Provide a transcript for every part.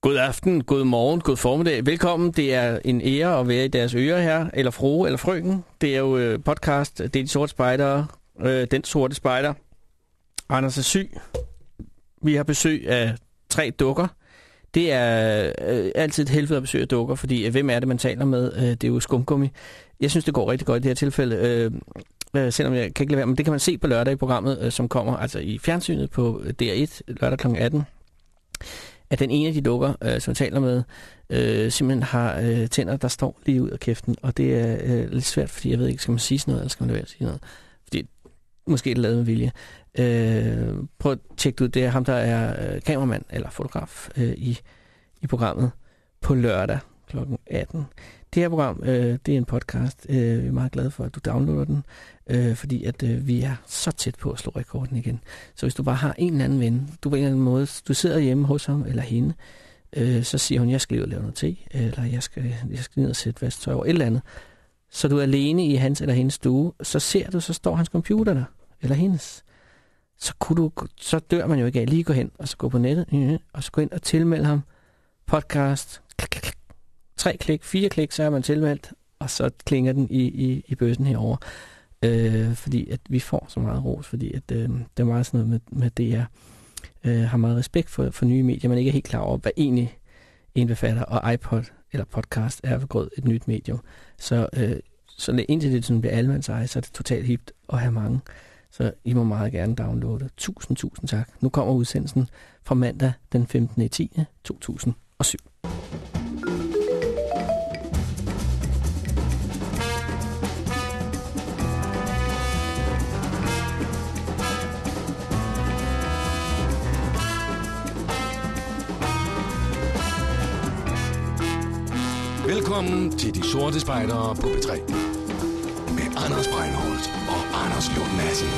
God aften, god morgen, god formiddag. Velkommen. Det er en ære at være i deres ører her, eller fru, eller frøken. Det er jo øh, podcast, øh, det er de sorte spejdere, øh, den sorte spejder. Anders er syg. Vi har besøg af tre dukker. Det er øh, altid et helvede at besøge dukker, fordi øh, hvem er det, man taler med? Øh, det er jo skumgummi. Jeg synes, det går rigtig godt i det her tilfælde, øh, øh, selvom jeg kan ikke lade være. Men det kan man se på lørdag i programmet, øh, som kommer altså i fjernsynet på øh, DR1 lørdag kl. 18 at den ene af de dukker, øh, som jeg taler med, øh, simpelthen har øh, tænder, der står lige ud af kæften. Og det er øh, lidt svært, fordi jeg ved ikke, skal man sige sådan noget, eller skal man lade være at sige noget? Fordi måske er det lavet med vilje. Øh, prøv at tjekke det ud. Det er ham, der er øh, kameramand eller fotograf øh, i, i programmet på lørdag kl. 18. Det her program, øh, det er en podcast. Øh, vi er meget glade for, at du downloader den, øh, fordi at øh, vi er så tæt på at slå rekorden igen. Så hvis du bare har en eller anden ven, du på en eller anden måde, du sidder hjemme hos ham eller hende, øh, så siger hun, jeg skal lige ud og lave noget te, eller jeg skal, jeg skal ned og sætte vasktøj over et eller andet. Så du er alene i hans eller hendes stue, så ser du, så står hans computer der, eller hendes. Så, kunne du, så dør man jo ikke af lige gå hen, og så gå på nettet, øh, og så gå ind og tilmelde ham podcast, klik, klik, klik, tre klik, fire klik, så er man tilmeldt, og så klinger den i, i, i bøssen herover. Øh, fordi at vi får så meget ros, fordi at, øh, det er meget sådan noget med, med DR. Øh, har meget respekt for, for nye medier, man ikke er helt klar over, hvad egentlig indbefatter, og iPod eller podcast er for grød et nyt medium. Så, øh, så indtil det sådan bliver almands eje, så er det totalt hipt at have mange. Så I må meget gerne downloade. Tusind, tusind tak. Nu kommer udsendelsen fra mandag den 15. 10. 2007. Velkommen til De Sorte Spejdere på B3. Med Anders Breinholt og Anders Lund Madsen.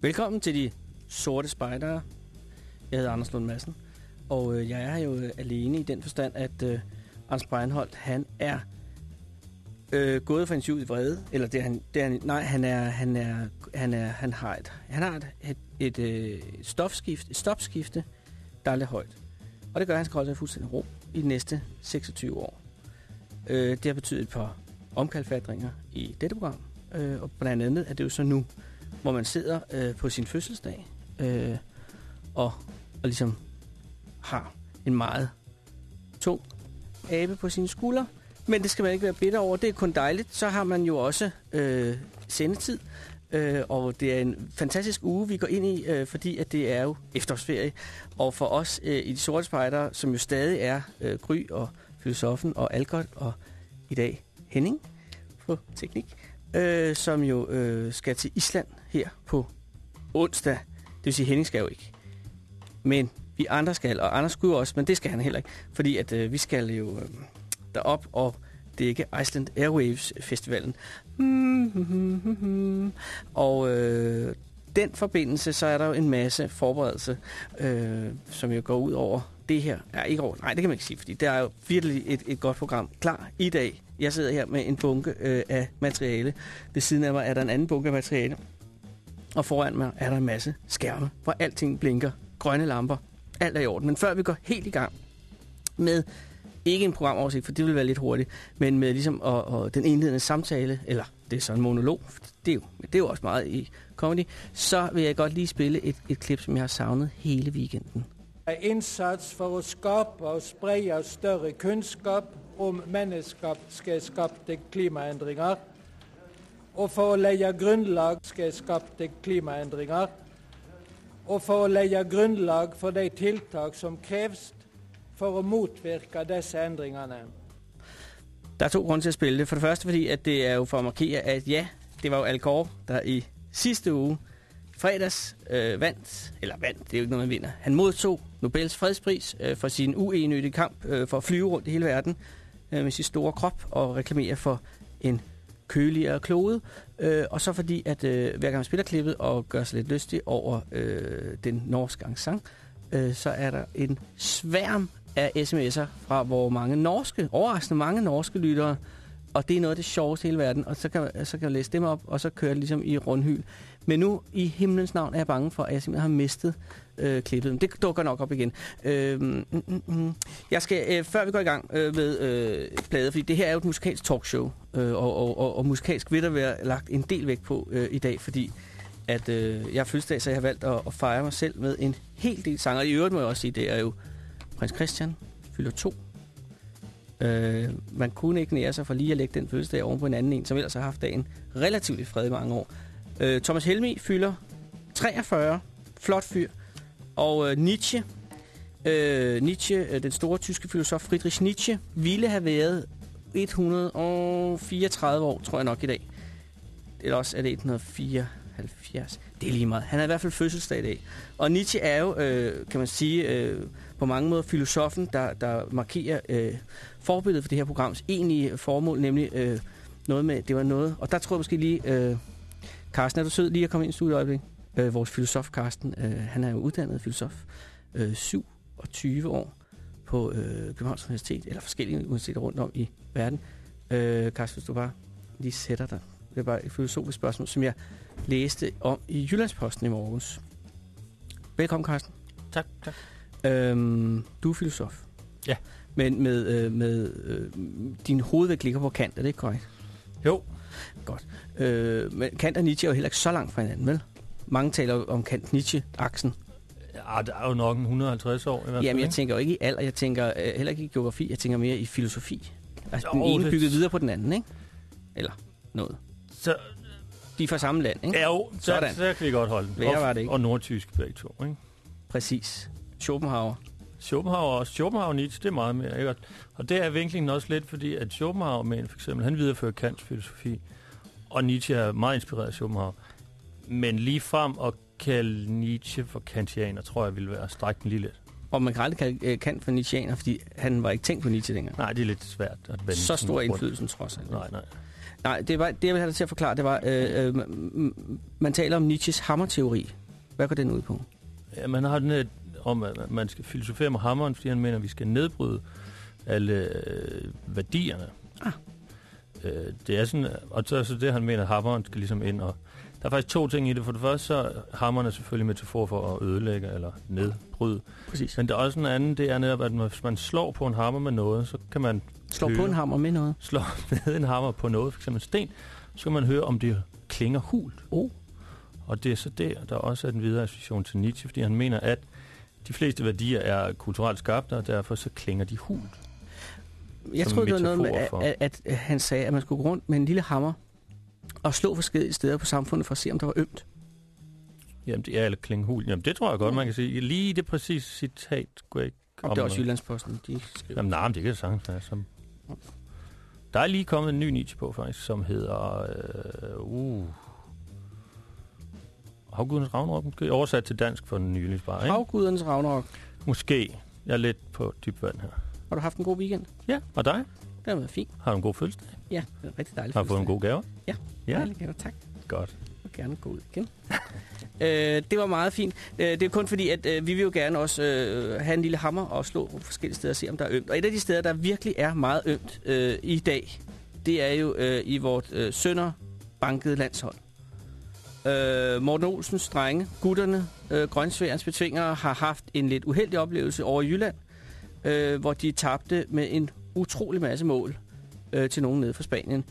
Velkommen til de sorte spejdere. Jeg hedder Anders Lund Madsen, og øh, jeg er jo øh, alene i den forstand, at øh, Anders Breinholt, han er øh, gået fra en syv i vrede, eller det er han, det er han, nej, han er, han er, han er, han har et, han har et, et, et, et stofskift, et stopskifte, der er lidt højt. Og det gør, at han skal holde sig fuldstændig ro i de næste 26 år. Øh, det har betydet et par omkalfatringer i dette program, øh, og blandt andet er det jo så nu, hvor man sidder øh, på sin fødselsdag øh, og, og ligesom har en meget tung abe på sine skuldre. Men det skal man ikke være bitter over. Det er kun dejligt. Så har man jo også øh, sendetid. Øh, og det er en fantastisk uge, vi går ind i, øh, fordi at det er jo efterårsferie. Og for os øh, i de sorte spejdere, som jo stadig er øh, Gry og filosofen og Algot og i dag Henning på teknik, øh, som jo øh, skal til Island her på onsdag. Det vil sige, Henning skal jo ikke. Men vi andre skal, og Anders skulle også, men det skal han heller ikke. Fordi at øh, vi skal jo øh, derop, og dække ikke Iceland Airwaves Festivalen. Og øh, den forbindelse, så er der jo en masse forberedelse, øh, som jo går ud over det her. Ja, ikke over, nej, det kan man ikke sige, fordi det er jo virkelig et, et godt program klar i dag. Jeg sidder her med en bunke øh, af materiale. Ved siden af mig er der en anden bunke af materiale. Og foran mig er der en masse skærme, hvor alting blinker. Grønne lamper. Alt er i orden. Men før vi går helt i gang med ikke en programoversigt, for det vil være lidt hurtigt, men med ligesom og, og den indledende samtale, eller det er så en monolog, det er, jo, det er jo også meget i comedy, så vil jeg godt lige spille et, et klip, som jeg har savnet hele weekenden. Indsats for at skabe og sprede større kunskap om menneskeskabte klimaændringer, og for at lægge grundlag skabte klimaændringer, og for at lægge grundlag for de tiltag som kræves for at modvirke disse ændringerne. Der er to grunde til at spille det. For det første fordi, at det er jo for at markere, at ja, det var jo Al Gore, der i sidste uge fredags øh, vandt, eller vandt, det er jo ikke noget, man vinder. Han modtog Nobels fredspris øh, for sin uenødige kamp øh, for at flyve rundt i hele verden øh, med sin store krop og reklamere for en køligere klode. Øh, og så fordi, at øh, hver gang man spiller klippet og gør sig lidt lystig over øh, den norske sang, øh, så er der en sværm af sms'er fra hvor mange norske, overraskende mange norske lyttere, og det er noget af det sjoveste i hele verden, og så kan, så kan jeg læse dem op, og så kører det ligesom i rundhyl. Men nu, i himlens navn, er jeg bange for, at jeg simpelthen har mistet øh, klippet. Men det dukker nok op igen. Øh, mm, mm. Jeg skal, øh, før vi går i gang øh, med øh, bladet, fordi det her er jo et musikalsk talkshow, øh, og, og, og, og musikalsk vil der være lagt en del vægt på øh, i dag, fordi at øh, jeg er fødselsdag, så jeg har valgt at, at fejre mig selv med en hel del sanger. I øvrigt må jeg også sige, det er jo prins Christian, fylder to. Øh, man kunne ikke nære sig for lige at lægge den fødselsdag oven på en anden en, som ellers har haft dagen relativt i fred i mange år. Øh, Thomas Helmi fylder 43, flot fyr. Og øh, Nietzsche, øh, Nietzsche, øh, den store tyske filosof Friedrich Nietzsche, ville have været 134 år, tror jeg nok i dag. Eller også er det 174. Det er lige meget. Han er i hvert fald fødselsdag i dag. Og Nietzsche er jo, øh, kan man sige, øh, på mange måder filosofen, der, der markerer øh, forbilledet for det her programs egentlige formål, nemlig øh, noget med, det var noget, og der tror jeg måske lige, øh, Carsten, er du sød lige at komme ind i studiet øjeblik? Øh, vores filosof, Carsten, øh, han er jo uddannet filosof, øh, 27 år på øh, Københavns Universitet, eller forskellige universiteter rundt om i verden. Øh, Carsten, hvis du bare lige sætter dig. Det er bare et filosofisk spørgsmål, som jeg læste om i Jyllandsposten i morges. Velkommen, Carsten. Tak, tak. Øhm, du er filosof. Ja. Men med, øh, med øh, din hovedvægt ligger på Kant, er det ikke korrekt? Jo. Godt. Øh, men Kant og Nietzsche er jo heller ikke så langt fra hinanden, vel? Mange taler om Kant-Nietzsche-aksen. Ja, der er jo nok en 150 år i hvert fald. Jamen, jeg tænker jo ikke i alder, jeg tænker øh, heller ikke i geografi, jeg tænker mere i filosofi. Altså, Jo, den ene det- bygget videre på den anden, ikke? Eller noget. Så, De er fra samme land, ikke? ja, jo, så, Sådan. så kan vi godt holde den. Værre var det ikke. Og nordtysk begge to, ikke? Præcis. Schopenhauer. Schopenhauer og Schopenhauer Nietzsche, det er meget mere, ikke? Og det er vinklingen også lidt, fordi at Schopenhauer, men for eksempel, han viderefører Kants filosofi, og Nietzsche er meget inspireret af Schopenhauer. Men lige frem at kalde Nietzsche for kantianer, tror jeg ville være at strække den lige lidt. Og man kan aldrig kalde øh, Kant for Nietzscheaner, fordi han var ikke tænkt på Nietzsche længere. Nej, det er lidt svært at vende Så stor rundt. indflydelse trods alt. Nej, nej. Nej, det, var, det jeg vil have til at forklare, det var, øh, øh, man taler om Nietzsches hammerteori. Hvad går den ud på? Ja, man har den her om, at man skal filosofere med hammeren, fordi han mener, at vi skal nedbryde alle øh, værdierne. Ah. Øh, det er sådan, og så er så det, han mener, at hammeren skal ligesom ind. Og der er faktisk to ting i det. For det første, så er hammeren er selvfølgelig metafor for at ødelægge eller nedbryde. Præcis. Men der er også en anden, det er netop, at hvis man slår på en hammer med noget, så kan man Slår på høre- en hammer med noget. slå med en hammer på noget, f.eks. en sten, så kan man høre, om det klinger hult. Oh. Og det er så der, der også er den videre association til Nietzsche, fordi han mener, at de fleste værdier er kulturelt skabte, og derfor så klinger de hult. Jeg troede, det var noget med, at, at, at han sagde, at man skulle gå rundt med en lille hammer og slå forskellige steder på samfundet for at se, om der var ømt. Jamen, det er eller klinge hult. Jamen, det tror jeg godt, man kan sige. Lige det præcise citat kunne jeg ikke Og komme det er også. Jyllandsposten, de skriver. Jamen, nej, men det kan sagtens være. Som... Der er lige kommet en ny Nietzsche på, faktisk, som hedder... Øh, uh, Havgudens Ragnarok, måske oversat til dansk for den nylig bare, ikke? Havgudernes Ragnarok. Måske. Jeg er lidt på dyb vand her. Har du haft en god weekend? Ja, og dig? Det har været fint. Har du en god fødselsdag? Ja, det er rigtig dejligt. Har du fået en god gave? Ja. Ja, Dejlig gave, tak. godt. Og gerne gå ud igen. øh, det var meget fint. Øh, det er kun fordi, at øh, vi vil jo gerne også øh, have en lille hammer og slå på forskellige steder og se, om der er ømt. Og et af de steder, der virkelig er meget ømt øh, i dag, det er jo øh, i vort øh, sønder bankede landshold. Øh, Morten Olsens drenge, gutterne, øh, Grønsværens betvingere, har haft en lidt uheldig oplevelse over i Jylland, øh, hvor de tabte med en utrolig masse mål øh, til nogen nede fra Spanien.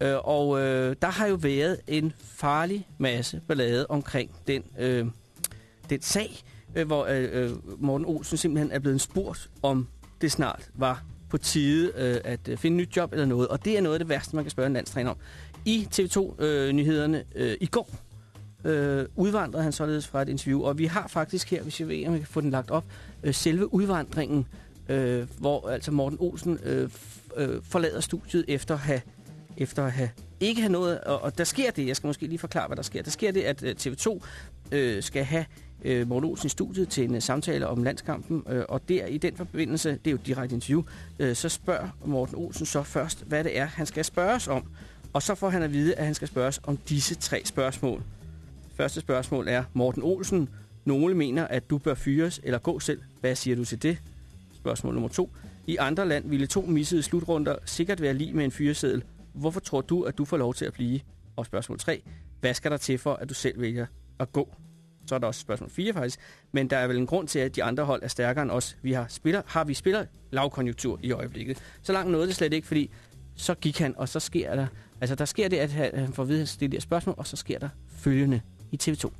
Øh, og øh, der har jo været en farlig masse ballade omkring den, øh, den sag, øh, hvor øh, øh Morten Olsen simpelthen er blevet spurgt, om det snart var på tide øh, at øh, finde nyt job eller noget. Og det er noget af det værste, man kan spørge en landstræner om. I TV2-nyhederne øh, øh, i går øh, udvandrede han således fra et interview, og vi har faktisk her, hvis jeg ved, om jeg kan få den lagt op, øh, selve udvandringen, øh, hvor altså Morten Olsen øh, øh, forlader studiet efter at have efter at have ikke have noget, og, og der sker det, jeg skal måske lige forklare, hvad der sker. Der sker det, at øh, TV2 øh, skal have øh, Morten Olsen i studiet til en øh, samtale om landskampen, øh, og der i den forbindelse, det er jo et direkte interview, øh, så spørger Morten Olsen så først, hvad det er, han skal spørges om. Og så får han at vide, at han skal spørges om disse tre spørgsmål. Første spørgsmål er, Morten Olsen, nogle mener, at du bør fyres eller gå selv. Hvad siger du til det? Spørgsmål nummer to. I andre land ville to missede slutrunder sikkert være lige med en fyreseddel. hvorfor tror du, at du får lov til at blive? Og spørgsmål 3, hvad skal der til for, at du selv vælger at gå? Så er der også spørgsmål 4 faktisk. Men der er vel en grund til, at de andre hold er stærkere end os. Vi har, spiller, har vi spiller lavkonjunktur i øjeblikket. Så langt nåede det slet ikke, fordi så gik han, og så sker der... Altså, der sker det, at han får videre vide det der spørgsmål, og så sker der følgende i TV2.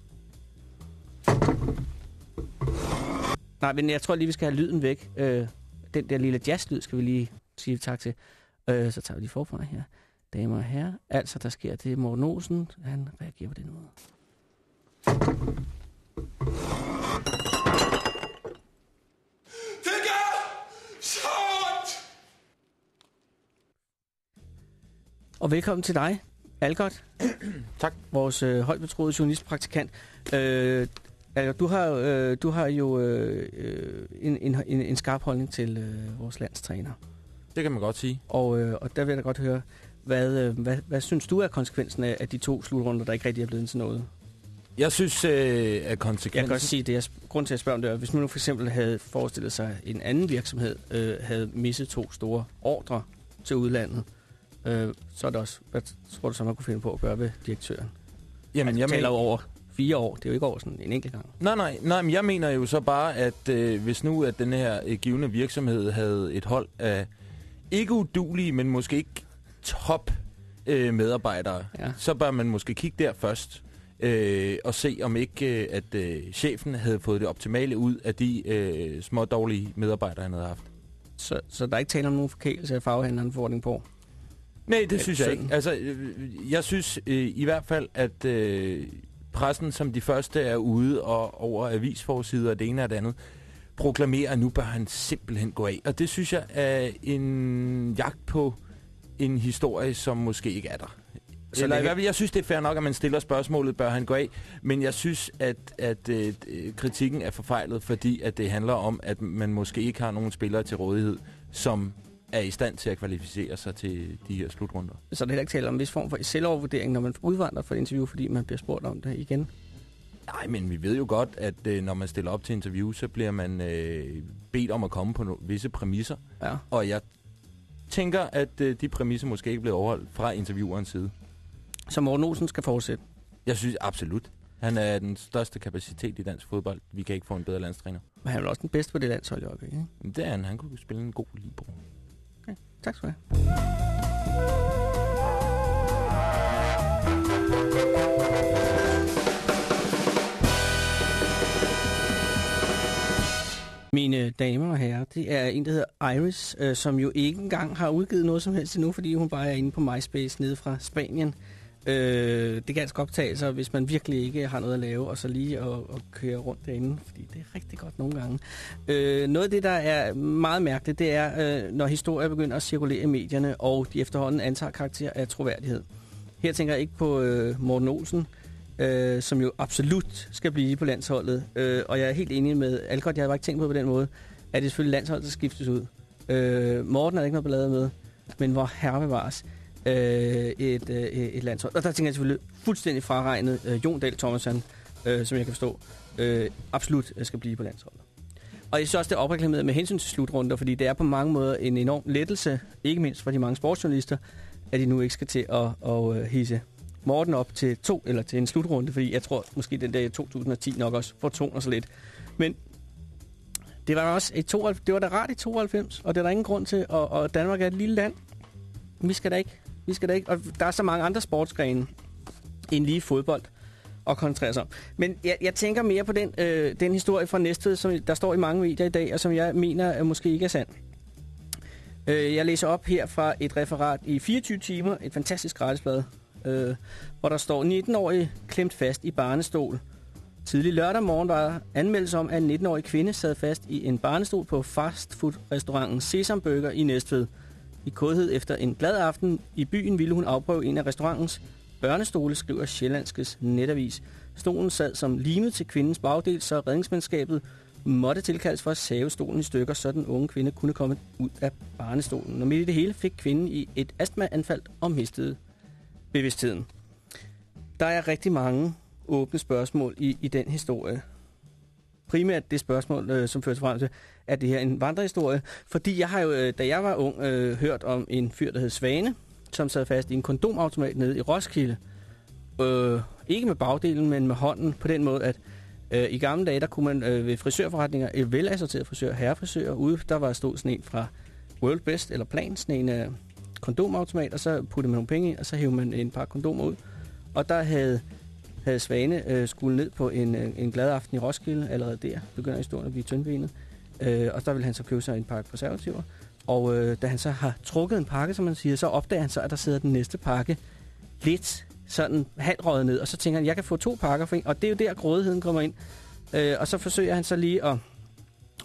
Nej, men jeg tror lige, vi skal have lyden væk. Øh, den der lille jazzlyd skal vi lige sige tak til. Øh, så tager vi lige forfra her. Damer og herrer, altså der sker det. Morten Olsen, han reagerer på den måde. Det gør så ondt! Og velkommen til dig, Algot. Tak. Vores øh, højbetroede journalistpraktikant. Øh, Algot, du har, øh, du har jo øh, øh, en, en, en, en skarp holdning til øh, vores landstræner. Det kan man godt sige. Og, øh, og der vil jeg da godt høre, hvad, øh, hvad, hvad synes du er konsekvensen af, af de to slutrunder, der ikke rigtig er blevet til noget? Jeg synes, øh, at Jeg kan konsekvensen... godt sige, det er grund til at spørge om det er, hvis man nu for eksempel havde forestillet sig, at en anden virksomhed øh, havde misset to store ordre til udlandet, øh, så er det også, hvad tror du så, man kunne finde på at gøre ved direktøren? Jamen, altså, jeg taler over fire år, det er jo ikke over sådan en enkelt gang. nej, nej, nej, men jeg mener jo så bare, at øh, hvis nu at den her øh, givende virksomhed havde et hold af ikke udulige, men måske ikke top øh, medarbejdere, Ja. så bør man måske kigge der først. Øh, og se om ikke, øh, at øh, chefen havde fået det optimale ud af de øh, små dårlige medarbejdere, han havde haft. Så, så der er ikke tale om nogen forkælelse af faghandleren forordning på. Nej, det synes jeg ikke. Altså, øh, jeg synes øh, i hvert fald, at øh, pressen som de første er ude og over avisforsider og det ene og det andet, proklamerer, at nu bør han simpelthen gå af. Og det synes jeg er en jagt på en historie, som måske ikke er der. Så Eller i hvert fald, jeg synes, det er fair nok, at man stiller spørgsmålet, bør han gå af? Men jeg synes, at, at øh, kritikken er forfejlet, fordi at det handler om, at man måske ikke har nogen spillere til rådighed, som er i stand til at kvalificere sig til de her slutrunder. Så er der heller ikke tale om en vis form for selvovervurdering, når man udvandrer for et interview, fordi man bliver spurgt om det igen. Nej, men vi ved jo godt, at øh, når man stiller op til interview, så bliver man øh, bedt om at komme på no- visse præmisser. Ja. Og jeg tænker, at øh, de præmisser måske ikke bliver overholdt fra interviewerens side. Så Morten Olsen skal fortsætte. Jeg synes absolut. Han er den største kapacitet i dansk fodbold. Vi kan ikke få en bedre landstræner. Men han er vel også den bedste på det landshold i øjeblikket, ikke? Det er han. Han kunne spille en god libero. Tak skal du have. Mine damer og herrer, det er en, der hedder Iris, øh, som jo ikke engang har udgivet noget som helst endnu, fordi hun bare er inde på MySpace nede fra Spanien. Øh, det er ganske altså godt hvis man virkelig ikke har noget at lave, og så lige at, at køre rundt derinde, fordi det er rigtig godt nogle gange. Øh, noget af det, der er meget mærkeligt, det er, øh, når historier begynder at cirkulere i medierne, og de efterhånden antager karakter af troværdighed. Her tænker jeg ikke på øh, Morten Olsen, øh, som jo absolut skal blive på landsholdet. Øh, og jeg er helt enig med Alcott, jeg havde bare ikke tænkt på på den måde, at det er selvfølgelig landsholdet, der skiftes ud. Øh, Morten er ikke noget ballade med, men hvor herre bevares øh, et, øh, et landshold. Og der tænker jeg selvfølgelig fuldstændig fraregnet øh, Jon Dahl Thomasen, øh, som jeg kan forstå, øh, absolut øh, skal blive på landsholdet. Og jeg synes også, det er opreklameret med hensyn til slutrunder, fordi det er på mange måder en enorm lettelse, ikke mindst for de mange sportsjournalister, at de nu ikke skal til at, at øh, hisse Morten op til to, eller til en slutrunde, fordi jeg tror måske den der i 2010 nok også fortoner sig lidt. Men det var også i 92, det var da rart i 92, og det er der ingen grund til, og, og Danmark er et lille land. Vi skal da ikke, vi skal da ikke, og der er så mange andre sportsgrene end lige fodbold at koncentrere sig om. Men jeg, jeg tænker mere på den, øh, den historie fra Næstved, som der står i mange medier i dag, og som jeg mener øh, måske ikke er sand. Øh, jeg læser op her fra et referat i 24 timer, et fantastisk gratisblad, øh, hvor der står 19-årig klemt fast i barnestol. Tidlig lørdag morgen var der anmeldelse om, at en 19-årig kvinde sad fast i en barnestol på fastfood-restauranten Sesam Burger i Næstved. I kodhed efter en glad aften i byen ville hun afprøve en af restaurantens børnestole, skriver Sjællandskes netavis. Stolen sad som limet til kvindens bagdel, så redningsmandskabet måtte tilkaldes for at save stolen i stykker, så den unge kvinde kunne komme ud af barnestolen. Og midt i det hele fik kvinden i et astmaanfald og mistede bevidstheden. Der er rigtig mange åbne spørgsmål i, i den historie. Primært det spørgsmål, øh, som fører frem til, at det her en vandrehistorie. Fordi jeg har jo, øh, da jeg var ung, øh, hørt om en fyr, der hed Svane, som sad fast i en kondomautomat nede i Roskilde. Øh, ikke med bagdelen, men med hånden på den måde, at øh, i gamle dage, der kunne man øh, ved frisørforretninger, øh, et velassorteret frisør, herrefrisør, ude, der var stod sådan en fra World Best eller Plan, sådan en øh, kondomautomat, og så puttede man nogle penge i, og så hævde man en par kondomer ud. Og der havde, havde Svane øh, skulle ned på en, øh, en glad aften i Roskilde, allerede der begynder historien at blive tyndbenet. Øh, og der vil han så købe sig en pakke konservativer. Og øh, da han så har trukket en pakke, som man siger, så opdager han så, at der sidder den næste pakke lidt sådan halvrøget ned. Og så tænker han, jeg kan få to pakker for en. Og det er jo der, grådigheden kommer ind. Øh, og så forsøger han så lige at,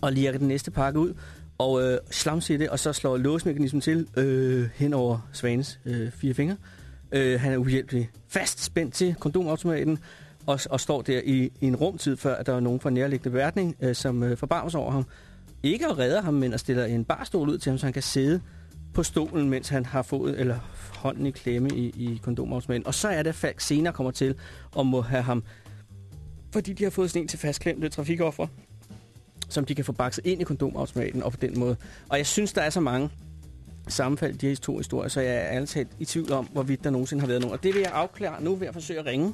at lirke den næste pakke ud. Og øh, slamse det, og så slår låsmekanismen til øh, hen over Svanes øh, fire fingre. Øh, Øh, han er uhjælpelig fast spændt til kondomautomaten, og, og står der i, i en rumtid, før at der er nogen fra nærliggende værtning, øh, som øh, forbarmer over ham. Ikke at redde ham, men at stille en barstol ud til ham, så han kan sidde på stolen, mens han har fået eller hånden i klemme i, i kondomautomaten. Og så er det, at Falk senere kommer til og må have ham, fordi de har fået sådan en til fastklemte trafikoffer, som de kan få bakset ind i kondomautomaten og på den måde. Og jeg synes, der er så mange sammenfald i de her to historier, så jeg er ærligt talt i tvivl om, hvorvidt der nogensinde har været nogen. Og det vil jeg afklare nu ved at forsøge at ringe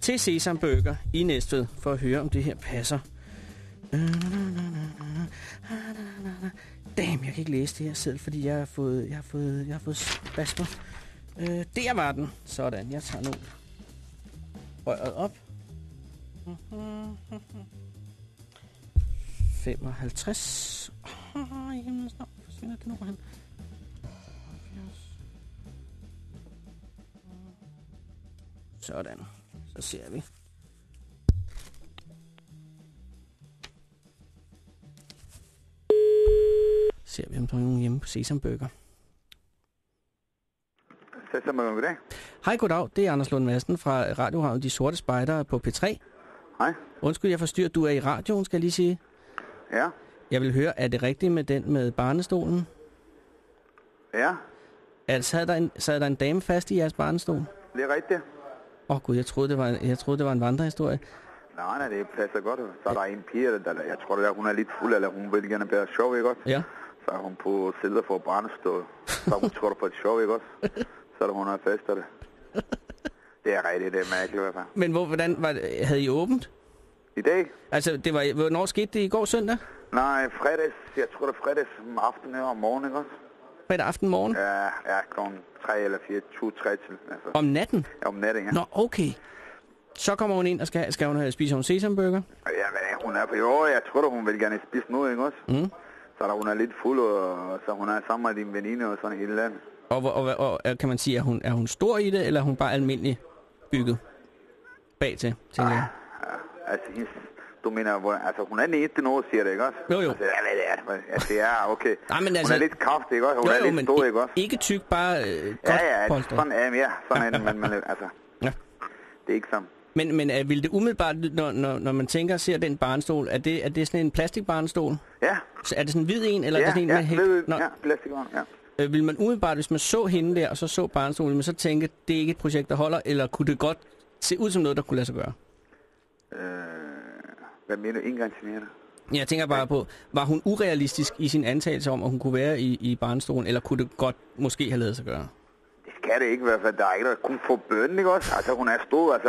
til Sesam Burger i Næstved, for at høre, om det her passer. Damn, jeg kan ikke læse det her selv, fordi jeg har fået, jeg har fået, jeg har fået spasmer. Øh, der var den. Sådan, jeg tager nu røret op. 55. Oh, jamen, snart forsvinder den over hen? Sådan. Så ser vi. Ser vi, om der er nogen hjemme på Sesam Burger. Sesam Burger, goddag. Hej, goddag. Det er Anders Lund Madsen fra Radiohavn De Sorte Spejdere på P3. Hej. Undskyld, jeg forstyrrer. Du er i radioen, skal jeg lige sige. Ja. Jeg vil høre, er det rigtigt med den med barnestolen? Ja, Altså, sad der en, sad der en dame fast i jeres barnestol? det er rigtigt. Åh oh, gud, jeg troede, det var, jeg troede, det var en vandrehistorie. Nej, nej, det passer godt. Så er der en pige, der, der jeg tror, der, hun er lidt fuld, eller hun vil gerne være sjov, ikke også? Ja. Så er hun på sæder for barnestol. Så hun tror på et sjov, ikke også? Så er der, hun fast af det. Det er rigtigt, det er mærkeligt i hvert fald. Men hvor, hvordan var det, havde I åbent? I dag? Altså, det var, hvornår skete det i går søndag? Nej, fredags. Jeg tror, det er fredags om aftenen og om morgenen, ikke også? Fredag aften morgen? Ja, ja, klokken 3 eller 4, 2, 3 til. Altså, Om natten? ja, om natten, ja. Nå, okay. Så kommer hun ind og skal, skal hun have spise en sesamburger. Ja, men hun er på jo, jeg tror, hun vil gerne spise noget, ikke også? Mm. Så der, hun er lidt fuld, og så hun er sammen med din veninde og sådan hele landet. Og, og, og, og, kan man sige, er hun, er hun stor i det, eller er hun bare almindelig bygget bag til, tænker jeg? Ja, altså, hendes, du mener, hvor, altså hun er den eneste noget, siger det, ikke også? Jo, jo. Altså, ja, det er, altså, det er okay. Nej, men hun altså- er lidt kraftig, ikke også? Hun er lidt stor, i- ikke også? ikke tyk, bare øh, godt Ja, ja, polstret. sådan er ja, sådan er det, men, men altså, Ja. det er ikke sådan. Men, men uh, vil det umiddelbart, når, når, når man tænker og ser den barnstol, er det, er det sådan en plastikbarnstol? Ja, Så er det sådan en hvid en, eller er ja, det sådan en ja, med ved, Nå, ja, plastikvogn, ja. øh, vil man umiddelbart, hvis man så hende der, og så så barnstolen, man så tænke, det er ikke et projekt, der holder, eller kunne det godt se ud som noget, der kunne lade sig gøre? Øh, hvad mere? Jeg tænker bare på, var hun urealistisk i sin antagelse om, at hun kunne være i, i barnstolen, eller kunne det godt måske have lavet sig gøre? Det skal det ikke i hvert fald. Der er ikke der kun få bønnen, ikke også? Altså, hun er stor, altså.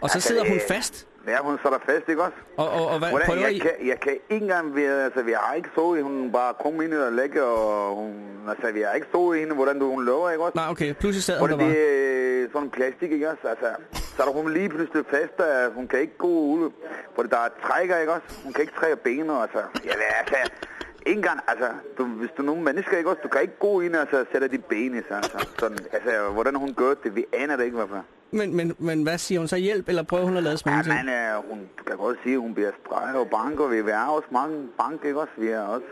Og så Altså, sidder hun øh, fast, Ja, hun så der fast, ikke også? og, og, og hvad Hvordan, prøver jeg, I? kan, jeg kan ikke engang være, altså vi har ikke så hun bare kom ind og lægge, og hun, altså vi har ikke så hende, hvordan du, hun lover, ikke også? Nej, okay, pludselig sad hun der Hvordan det er sådan plastik, ikke også? Altså, så er der hun lige pludselig fast, at hun kan ikke gå ud, for der er trækker, ikke også? Hun kan ikke trække benene, altså. Ja, altså, ikke engang, altså, du, hvis du er nogle mennesker, ikke også? Du kan ikke gå ind og så sætte de ben i sig, altså. Sådan, altså, hvordan hun gør det, vi aner det ikke, hvorfor. Men, men, men hvad siger hun så? Hjælp, eller prøver hun at lade Ja, smage men øh, hun kan godt sige, at hun bliver streget og banker. Vi er også mange bank, ikke også? Vi er også...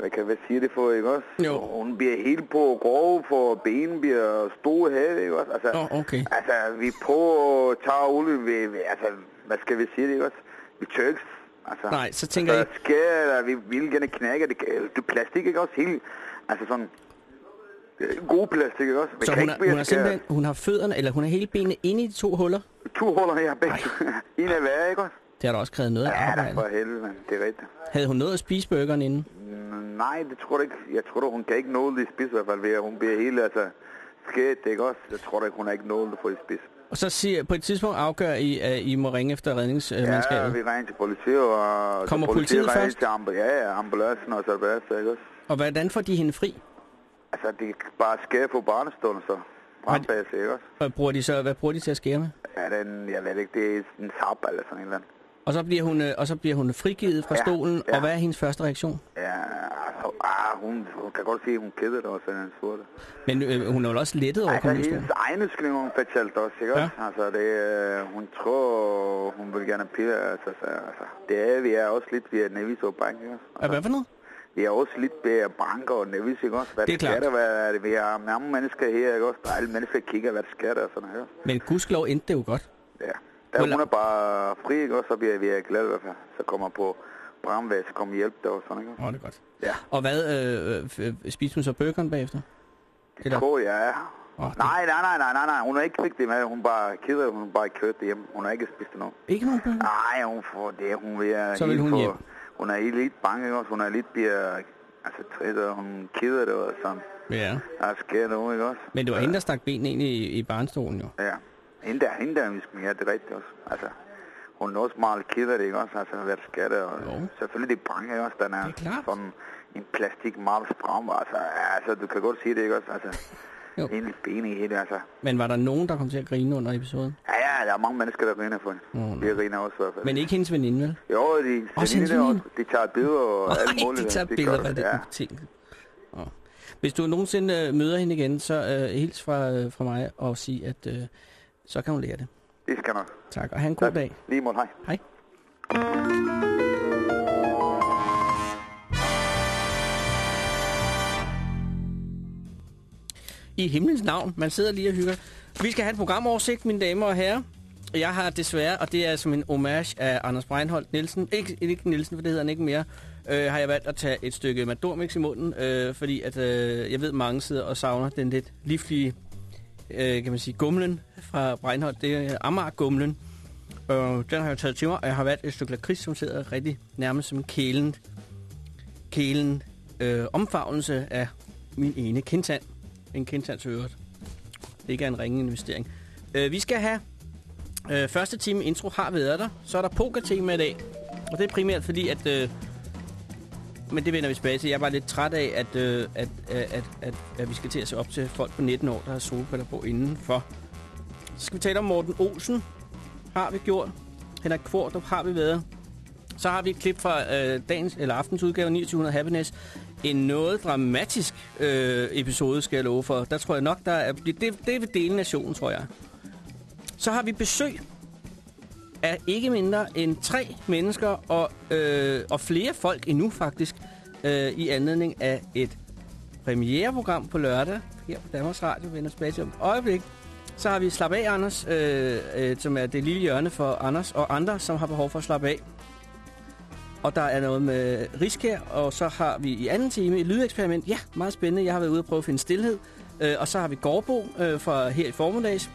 Hvad kan jeg sige det for, ikke også? Jo. Og Hun bliver helt på grov, for benen bliver store her, ikke også? Altså, Nå, okay. altså vi prøver at tage olie ved, ved, altså, hvad skal vi sige det, ikke også? Vi tørks. Altså, Nej, så tænker altså, jeg skær, eller vi vil gerne knække, det, det plastik, ikke også? Helt, altså sådan, øh, god plastik, ikke også? Vi Så hun ikke har, hun har simpelthen hun har fødderne, eller hun har hele benene inde i de to huller. To huller her begge. en af hver, ikke også? Det har da også krævet noget af Ja, arbejde. for helvede, man. Det er rigtigt. Havde hun nået at spise burgeren inden? Mm, Nej, det tror jeg ikke. Jeg tror, hun kan ikke nå det i spids i hvert fald. Ved, at hun bliver helt, altså... skæt, ikke også? Jeg tror ikke, hun er ikke nået at få i spids. Og så siger, på et tidspunkt afgør I, at I må ringe efter redningsmandskabet. Ja, vi ringer til politiet, og... Kommer politiet ringer først? Til ambu- ja, ja, ambulancen og så bagefter, ikke også? Og hvordan får de hende fri? Altså, er bare skære på barnestolen, så. Brandbase, ikke også? Hvad bruger de så, hvad bruger de til at skære med? Ja, den, jeg ved ikke, det er en sap eller sådan en eller anden. Og så bliver hun, øh, og så bliver hun frigivet fra Ja, stolen, ja. og hvad er hendes første reaktion? Ja, altså, ah, hun, hun kan godt sige, at hun keder det også, den sorte. Men øh, hun er jo også lettet over at Altså, komme ud af hendes stolen. egne skriver hun fortalt også, ikke Ja. Altså, det, øh, hun tror, hun vil gerne pille, altså, så, altså, det er, vi er også lidt ved nervøse og bange, ikke også? Og Hvad for noget? Vi er også lidt banker og nervøse, ikke også? Hvad Det er sker klart. der? Hvad er det? Vi har mange mennesker her, ikke også? Der er alle mennesker, der kigger, hvad der sker der sådan også? Men gudskelov endte det jo godt. Ja. La- hun er bare fri, ikke også? Så bliver vi glade i hvert fald. Så kommer på brandvæg, så kommer hjælp der og sådan, ikke? Åh, oh, det er godt. Ja. Og hvad, øh, øh, øh, spiste hun så burgeren bagefter? Det Eller- tror jeg, ja. Det- Nej, nej, nej, nej, nej, nej. Hun er ikke rigtig med. Hun bare keder, hun bare kørt det hjem. Hun har ikke spist noget. Ikke burger? Nej, hun får det. Hun vil Så vil hun få- hjem. Hun er lidt bange, ikke også? Hun er lidt bliver... Altså, træt, og hun keder det og sådan. Ja. Der sker noget, ikke også? Men det var hende, der stak benene ind i, i barnstolen jo. Ja. Hende der, hende der, vi skal ja, det er rigtigt også. Altså, hun er også meget ked af det, ikke også? Altså, hvad der sker der. Og Jo. selvfølgelig det bange, ikke også? Den er, Det er sådan en plastik meget stram. Altså, altså, du kan godt sige det, ikke også? Altså, Jo. en ben i hele, altså. Men var der nogen, der kom til at grine under episoden? Ja, ja, der er mange mennesker, der griner for hende. Nå, Vi griner også i hvert fald. Men ikke hendes veninde, vel? Jo, de, Også veninde der veninde? også, de tager billeder og alt Ej, muligt. de tager Det billeder af de, det Ja. ting. Oh. Hvis du nogensinde øh, møder hende igen, så øh, hils fra, øh, fra mig og sig, at øh, så kan hun lære det. Det skal nok. Tak, og have en god Tak. dag. Lige mod, hej. Hej. I himlens navn. Man sidder lige og hygger. Vi skal have en programoversigt, mine damer og herrer. Jeg har desværre, og det er som en homage af Anders Breinholt Nielsen, ikke, ikke Nielsen, for det hedder han ikke mere, øh, har jeg valgt at tage et stykke Madormix i munden, øh, fordi at, øh, jeg ved, mange sidder og savner den lidt livlige, øh, kan man sige, gumlen fra Breinholt. Det er Amager-gumlen. Og den har jeg taget til mig, og jeg har valgt et stykke lakrids, som sidder rigtig nærmest som kælen, kælen øh, omfavnelse af min ene kindtand. En kindtands øvrigt. Det ikke er en ringe investering. Øh, vi skal have øh, første time intro har været der. Så er der poker-tema i dag. Og det er primært fordi, at... Øh, men det vender vi tilbage til. Jeg er bare lidt træt af, at, øh, at, at, at, at, at vi skal til at se op til folk på 19 år, der har solbriller på indenfor. Så skal vi tale om Morten Olsen. Har vi gjort. Henrik Kvartrup har vi været. Så har vi et klip fra øh, dagens eller aftens udgave 2900 Happiness. En noget dramatisk øh, episode, skal jeg love for. Der tror jeg nok, der er... Det, det, det ved delen nationen, tror jeg. Så har vi besøg af ikke mindre end tre mennesker og, øh, og flere folk endnu faktisk øh, i anledning af et premiereprogram på lørdag her på Danmarks Radio. Vi vender tilbage til om et øjeblik. Så har vi Slap af, Anders, øh, øh, som er det lille hjørne for Anders og andre, som har behov for at slappe af. Og der er noget med Riskær, og så har vi i anden time et lydeksperiment. Ja, meget spændende. Jeg har været ude og prøve at finde stillhed. Øh, og så har vi Gårdbo øh, fra her i formiddags.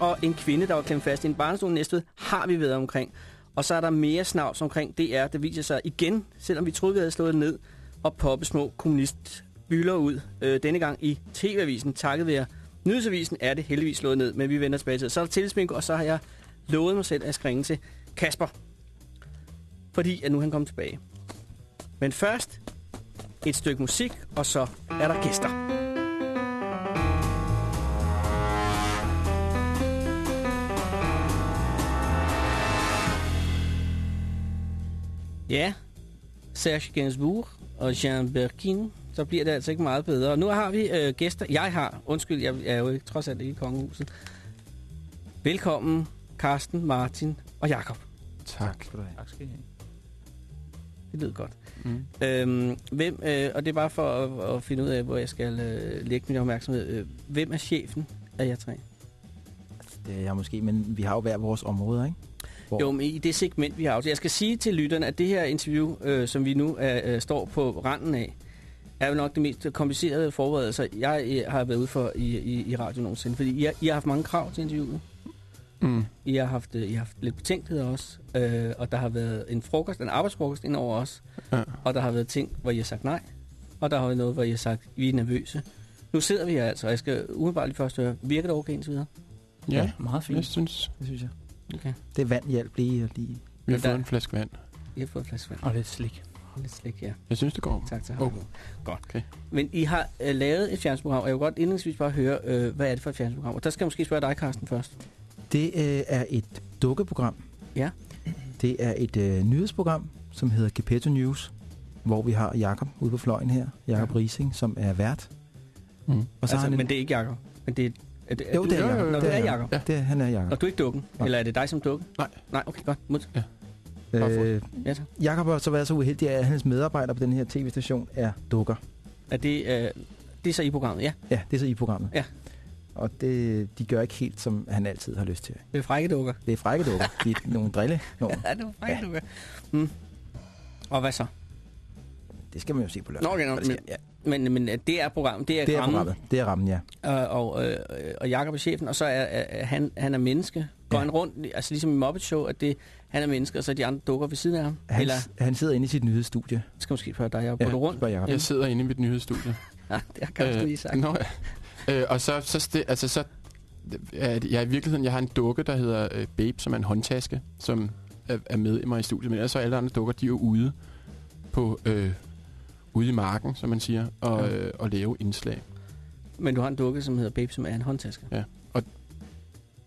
Og en kvinde, der var klemt fast i en barnestol næste har vi været omkring. Og så er der mere snavs omkring DR. Det viser sig igen, selvom vi troede, vi havde slået det ned, og poppe små kommunistbyller ud. Øh, denne gang i TV-avisen, takket være Nyhedsavisen, er det heldigvis slået ned, men vi vender tilbage til. Så er der tilsmink, og så har jeg lovet mig selv, at skringe til Kasper. Fordi at nu er han kommet tilbage. Men først et stykke musik, og så er der gæster. Ja, Serge Gainsbourg og Jean Birkin, så bliver det altså ikke meget bedre. Og nu har vi øh, gæster. Jeg har, undskyld, jeg er jo ikke, trods alt ikke i kongehuset. Velkommen, Karsten, Martin og Jakob. Tak. Tak skal I have. Det lyder godt. Mm. Øhm, hvem, øh, og det er bare for at, at finde ud af, hvor jeg skal øh, lægge min opmærksomhed. Øh, hvem er chefen af jer tre? Det er jeg måske, men vi har jo hver vores områder, ikke? Hvor- Jo, men i det segment, vi har aftalt. Jeg skal sige til lytterne, at det her interview, øh, som vi nu er, øh, står på randen af, er jo nok det mest komplicerede forberedelser, jeg øh, har været ude for i, i, i radio nogensinde. Fordi I har, I har haft mange krav til interviewet. Mm. I har haft, øh, I har haft lidt betænkeligheder også. Øh, og der har været en frokost, en arbejdsfrokost ind over os. Ja. Og der har været ting, hvor I har sagt nej. Og der har været noget, hvor I har sagt, vi er nervøse. Nu sidder vi her altså, og jeg skal umiddelbart lige først høre, virker det okay indtil videre? Ja, meget fint. jeg synes, Det synes jeg. Okay. Det er vand hjælp lige. og lige. vi har fået en flaske vand. I har fået et flaske vand. Og lidt slik. Lidt slik, ja. Jeg synes, det går. Tak til ham. Godt. Okay. Men I har øh, lavet et fjernsynsprogram, og jeg vil godt indledningsvis bare høre, øh, hvad er det for et fjernsynsprogram? Og der skal jeg måske spørge dig, Carsten, først. Det øh, er et dukkeprogram. Ja. Det er et øh, nyhedsprogram, som hedder Gepetto News, hvor vi har Jakob ude på fløjen her, Jakob Ja. Rising, som er vært. Mm. Og så Altså, han en, men det er ikke Jakob. Men det er, er det, er Jo, du, det er jo, Nå, det er. Jakob. Ja. Det, han er Jakob. Og du er ikke dukken? Nej. Eller er det dig som dukke? Nej. Nej, okay, godt. Mod. For- Øh, Ja, tak. Jakob har så været så uheldig, at hans medarbejder på den her tv-station er dukker. Er det, øh, det er så i programmet, ja. Ja, det er så i programmet. Ja. Og det, de gør ikke helt, som han altid har lyst til. Det er frække dukker. Det er frække dukker. De er nogle drille. Nogle. Ja, det er frække dukker. Mm. Og hvad så? Det skal man jo se på lørdag. Nå, okay, nå, men- ja. Men, men øh, det er programmet, det er, Det er rammen, programmet. Det er rammen, ja. øh, og, øh, og Jakob er chefen, og så er, er han, han er menneske. Går Ja. han rundt, altså ligesom i Muppet Show, at det, han er menneske, og så er de andre dukker ved siden af ham? Han, Eller han sidder inde i sit nyhedsstudie. skal måske spørge dig, Jacob, ja. rundt? Jacob. Jeg sidder inde i mit nyhedsstudie. Ja, det har Carsten lige sagt. Nå, øh, og så, så, sti- altså, så det- jeg i virkeligheden, jeg har en dukke, der hedder øh, Babe, som er en håndtaske, som er, er med i mig i studiet. Men ellers så er alle andre dukker, de er jo ude på øh, ude i marken, som man siger, og, Ja. øh, og lave indslag. Men du har en dukke, som hedder Babe, som er en håndtaske.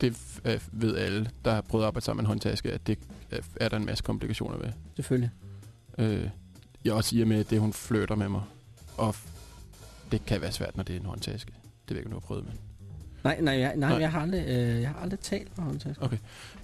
Det øh, ved alle, der har prøvet at arbejde sammen med en håndtaske, at det øh, er der en masse komplikationer ved. Selvfølgelig. Øh, jeg også i og med, at det hun flytter med mig. Og det kan være svært, når det er en håndtaske. Det ved jeg ikke, om du har prøvet med. Nej, nej, jeg, nej, Nej. jeg, har aldrig, øh, jeg har aldrig talt med håndtaske. Okay.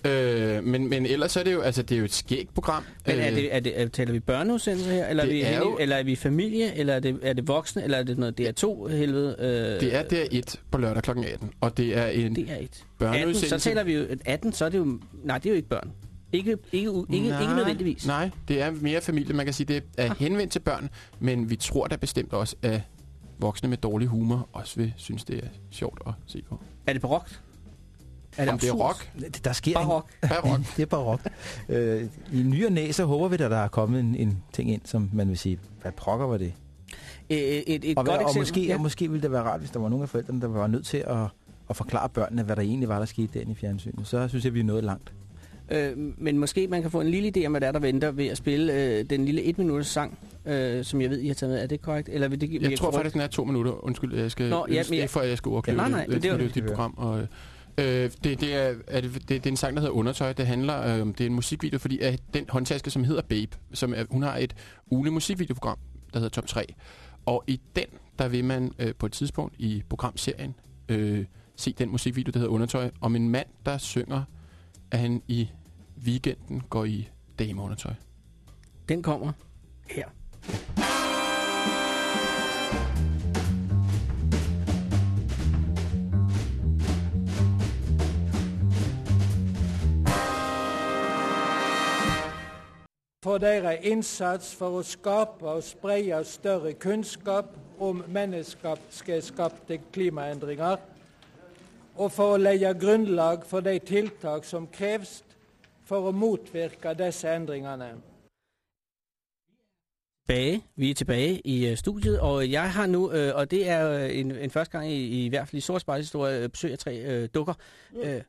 Øh, men, men ellers er det jo, altså, det er jo et skægt program. Men er Øh, det, er det, er, taler vi børneudsendelse her, eller er, vi, er jo- eller er vi familie, eller er det, er det voksne, eller er det noget DR2 helvede? Øh, Det er der 1 på lørdag kl. 18, og det er en Det er et. 18, børneudsendelse. så taler vi jo, 18, så er det jo, nej, det er jo ikke børn. Ikke, ikke, ikke, nej, ikke nødvendigvis. Nej, det er mere familie. Man kan sige, det er henvendt til børn, men vi tror da bestemt også, at voksne med dårlig humor også vil synes, det er sjovt at se på. Er det barokt? Er det Om det er rock, Det- Der sker Barok. barok. det er barok. øh, I ny og næ, så håber vi, at der er kommet en, en ting ind, som man vil sige, hvad prokker var det? Øh, et, et Og, godt hvad, og, eksempel. måske, ja. og måske ville det være rart, hvis der var nogle af forældrene, der var nødt til at, at forklare børnene, hvad der egentlig var, der skete derinde i fjernsynet. Så synes jeg, vi er nået langt. Øh, men måske man kan få en lille idé om, hvad der er, der venter ved at spille øh, den lille et minutters sang, øh, som jeg ved, I har taget med. Er det korrekt? Eller vil det, vil Jeg tror faktisk, den er to minutter. Undskyld, jeg skal... Nå, ja, det men jeg- ikke for, at jeg skal overkløve Ja, nej, nej, det, det jo- det, dit program. Og, øh, det, det, er, er det, det, det er en sang, der hedder Undertøj. Det handler øh, det er en musikvideo, fordi at den håndtaske, som hedder Babe, som er, hun har et ugenligt musikvideoprogram, der hedder Top 3. Og i den, der vil man øh, på et tidspunkt i programserien øh, se den musikvideo, der hedder Undertøj, om en mand, der synger, at han i weekenden går i dameundertøj. Den kommer her. for deres indsats for å skape og sprede større kunnskap om menneskeskapte klimaendringer, og for å legge grunnlag for de tiltak som kreves for å motvirke disse endringene. Tilbage. Vi er tilbage i øh, studiet, og jeg har nu, øh, og det er øh, en, en første gang i, i hvert fald i Sort historie, øh, besøg af tre øh, dukker. Øh,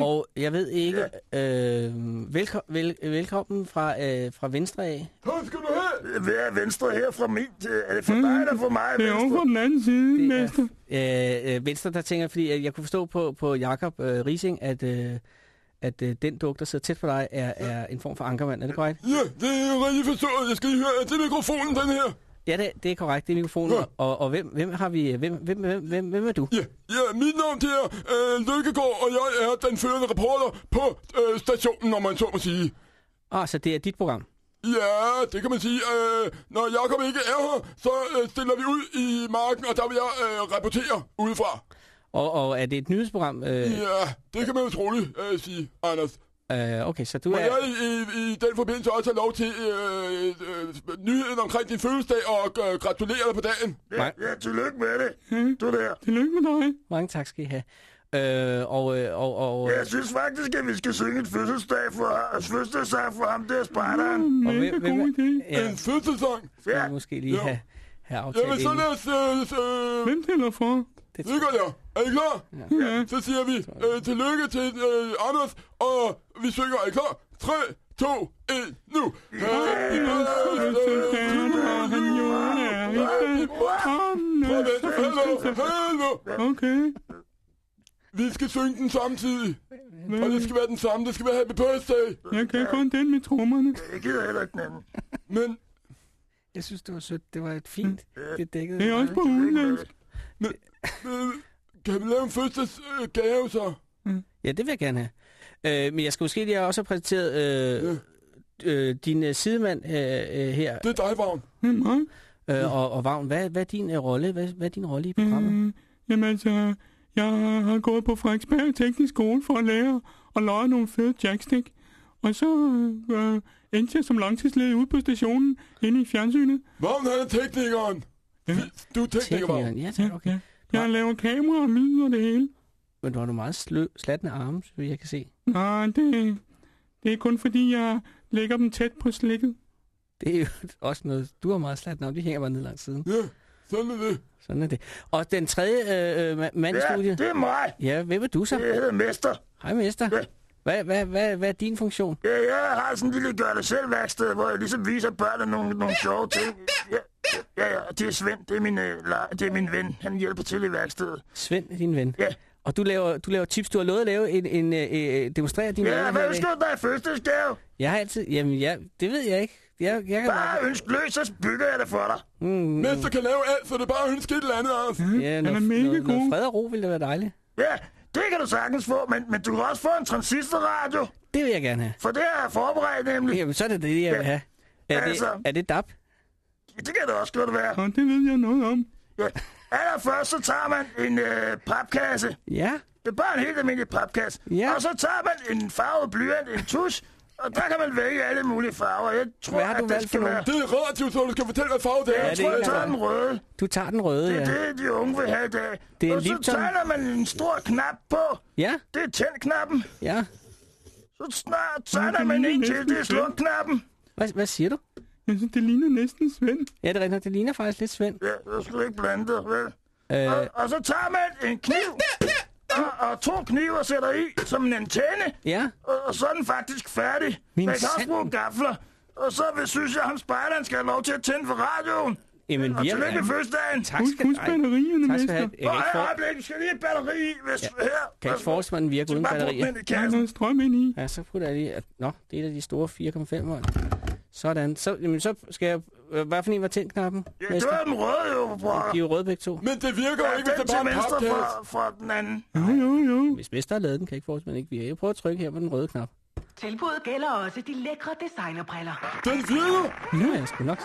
og jeg ved ikke, øh, velko- vel, velkommen fra, øh, fra Venstre af. Hvad skal du have? Hvad er venstre her fra min? Er det for dig eller for mig, Det er over venstre? på den anden side, Det mester. er øh, øh, Venstre, der tænker, fordi at jeg kunne forstå på, på Jakob øh, Rising, at, øh, at øh, den duk, der sidder tæt på dig, er, er en form for ankermand. Er det korrekt? Ja, det er rigtig forstået. Jeg skal lige høre, er det mikrofonen, den her? Ja, det, det er korrekt. Det er mikrofonen. Ja. Og, og hvem, hvem har vi? Hvem, hvem, hvem, hvem, hvem er du? Ja, ja mit navn det er øh, Lykkegaard, og jeg er den førende reporter på øh, stationen, når man så må sige. Ah, så det er dit program. Ja, det kan man sige. Øh, når Jakob ikke er her, så øh, stiller vi ud i marken, og der vil jeg øh, rapportere udefra. Og, og er det et nyhedsprogram? Øh, Ja, det kan man jo troligt øh, sige, Anders. Øh, okay, så du Må er... jeg i, i, den forbindelse også have lov til øh, øh, nyheden omkring din fødselsdag og øh, gratulere dig på dagen? Nej. ja, tillykke med det. Du der. Tillykke med dig. Mange tak skal I have. Øh, og, øh, og, og, Jeg synes faktisk, at vi skal synge en fødselsdag for, fødselsdag for ham der spejderen. og hvem, hvem, idé. ja, En fødselsdag? skal vi måske lige Ja. have, have aftalt Jamen, så lad os... Øh, øh, Hvem tæller for? Det det gør jeg. Er I klar? Ja. Så siger vi øh, tillykke til øh, Anders, og vi synger. Er I klar? 3, 2, 1, nu. Happy birthday to you. Okay. Vi skal synge den samtidig. Og det skal være den samme. Det skal være Happy Birthday. Jeg kan kun den med trommerne. Jeg gider heller ikke den. Men, Jeg synes, det var sødt. Det var et fint. Det dækkede. Det er også på udenlandsk. men øh, kan vi lave en fødselsgave så? Ja, det vil jeg gerne have. Øh, men jeg skal måske lige også have præsenteret øh, øh, din øh, sidemand øh, øh, her. Det er dig, Vagn. Er mig. Øh, og, og Vagn, hvad, hvad er din øh, rolle? Hvad, hvad er din rolle i programmet? Øh, jamen altså, jeg har gået på Frederiksberg Teknisk Skole for at lære at løje nogle fede jackstick. Og så øh, endte jeg som langtidsleder ude på stationen inde i fjernsynet. Vagn, han er teknikeren. Ja. Du er tekniker. Teknikeren. Ja, tak, okay. Ja. Jeg laver kamera og lyd og det hele. Men du har du meget slø, slatne arme, så jeg kan se. Nej, det, det er kun fordi, jeg lægger dem tæt på slikket. Det er jo også noget, du har meget slatne arme. De hænger bare ned langs siden. Ja, sådan er det. Sådan er det. Og den tredje øh, øh, mand i Ja, studiet. det er mig. Ja, hvem er du så? Jeg hedder Mester. Hej, mester. Ja. Hvad, hvad, hvad, hvad er din funktion? Ja, jeg har sådan en lille gør-det-selv-værksted, hvor jeg ligesom viser børnene nogle, nogle sjove ting. Ja, ja, ja, det er Svend, det er, min, øh, det er min ven. Han hjælper til i værkstedet. Svend er din ven. Ja. Og du laver, du laver tips. Du har lovet at lave en, en, øh, demonstrere din Ja, hvad ønsker dag. du dig i fødselsdagsgave? Jeg har altid... Jamen, ja, det ved jeg ikke. Jeg, jeg kan Bare ønsk løs, så bygger jeg det for dig. Mm, Mester kan lave alt, så det er bare at ønske et eller andet, Anders. ja, Han er noget, mega noget, noget god. fred og ro ville det være dejligt. Ja, det kan du sagtens få, men, men du kan også få en transistorradio, Det vil jeg gerne have. for det har jeg forberedt nemlig. Jamen, så er det det, jeg vil have. Er det, Altså. er det DAP? Det kan det også godt være. Og det ved jeg noget om. Ja. Allerførst så tager man en øh, papkasse. Ja. Det er bare en helt almindelig papkasse. Ja. Og så tager man en farvet blyant, en tus, og der kan man vælge alle mulige farver. Jeg tror, Hvad har at du det valgt skal for være... nogle? Det er radio, så du skal fortælle, hvad farve det er. Ja, Jeg tror, jeg tager den røde. Du tager den røde, Det er ja. det, de unge vil have i dag. Det er og så Lipton. tegner man en stor knap på. Ja, Det er tændknappen. ja. Så snart det man en til, det er slukknappen. Hvad, hvad siger du? Jeg synes, det ligner næsten Svend. Ja, det er rigtigt. Det ligner faktisk lidt Svend. Ja, så skal du ikke blande det, vel? Øh, Og, og så tager man en kniv, og, og to knive sætter i som en antenne, ja. og, og så er den faktisk færdig. Min Man kan også sand. bruge gafler. Og så vil, synes jeg, at ham spejderen skal have lov til at tænde for radioen. Jamen, Og vi er... tillykke med fødselsdagen. Tak skal, husk ej, batterierne, tak skal du have. Og øjeblik, skal lige et batteri i, hvis her. kan ikke forestille mig, at den virker Så uden batterier. Der er noget strøm ind i. Ja, så putter jeg lige... At, nå, det er af de store 4,5 volt. Sådan. Så, jamen, så skal jeg... øh, Hvad for en var tændknappen? Ja, det var den røde jo, bror. De er jo røde begge to. Men det virker jo Ja, ikke, hvis den det er bare en papkasse. fra, fra den anden. Jo, jo, jo. Hvis Vester har lavet den, kan jeg ikke forestille mig, ikke virker. Jeg prøver at trykke her på den røde knap. Tilbuddet gælder også de lækre designerbriller. Den virker. Ja, jeg skal nok...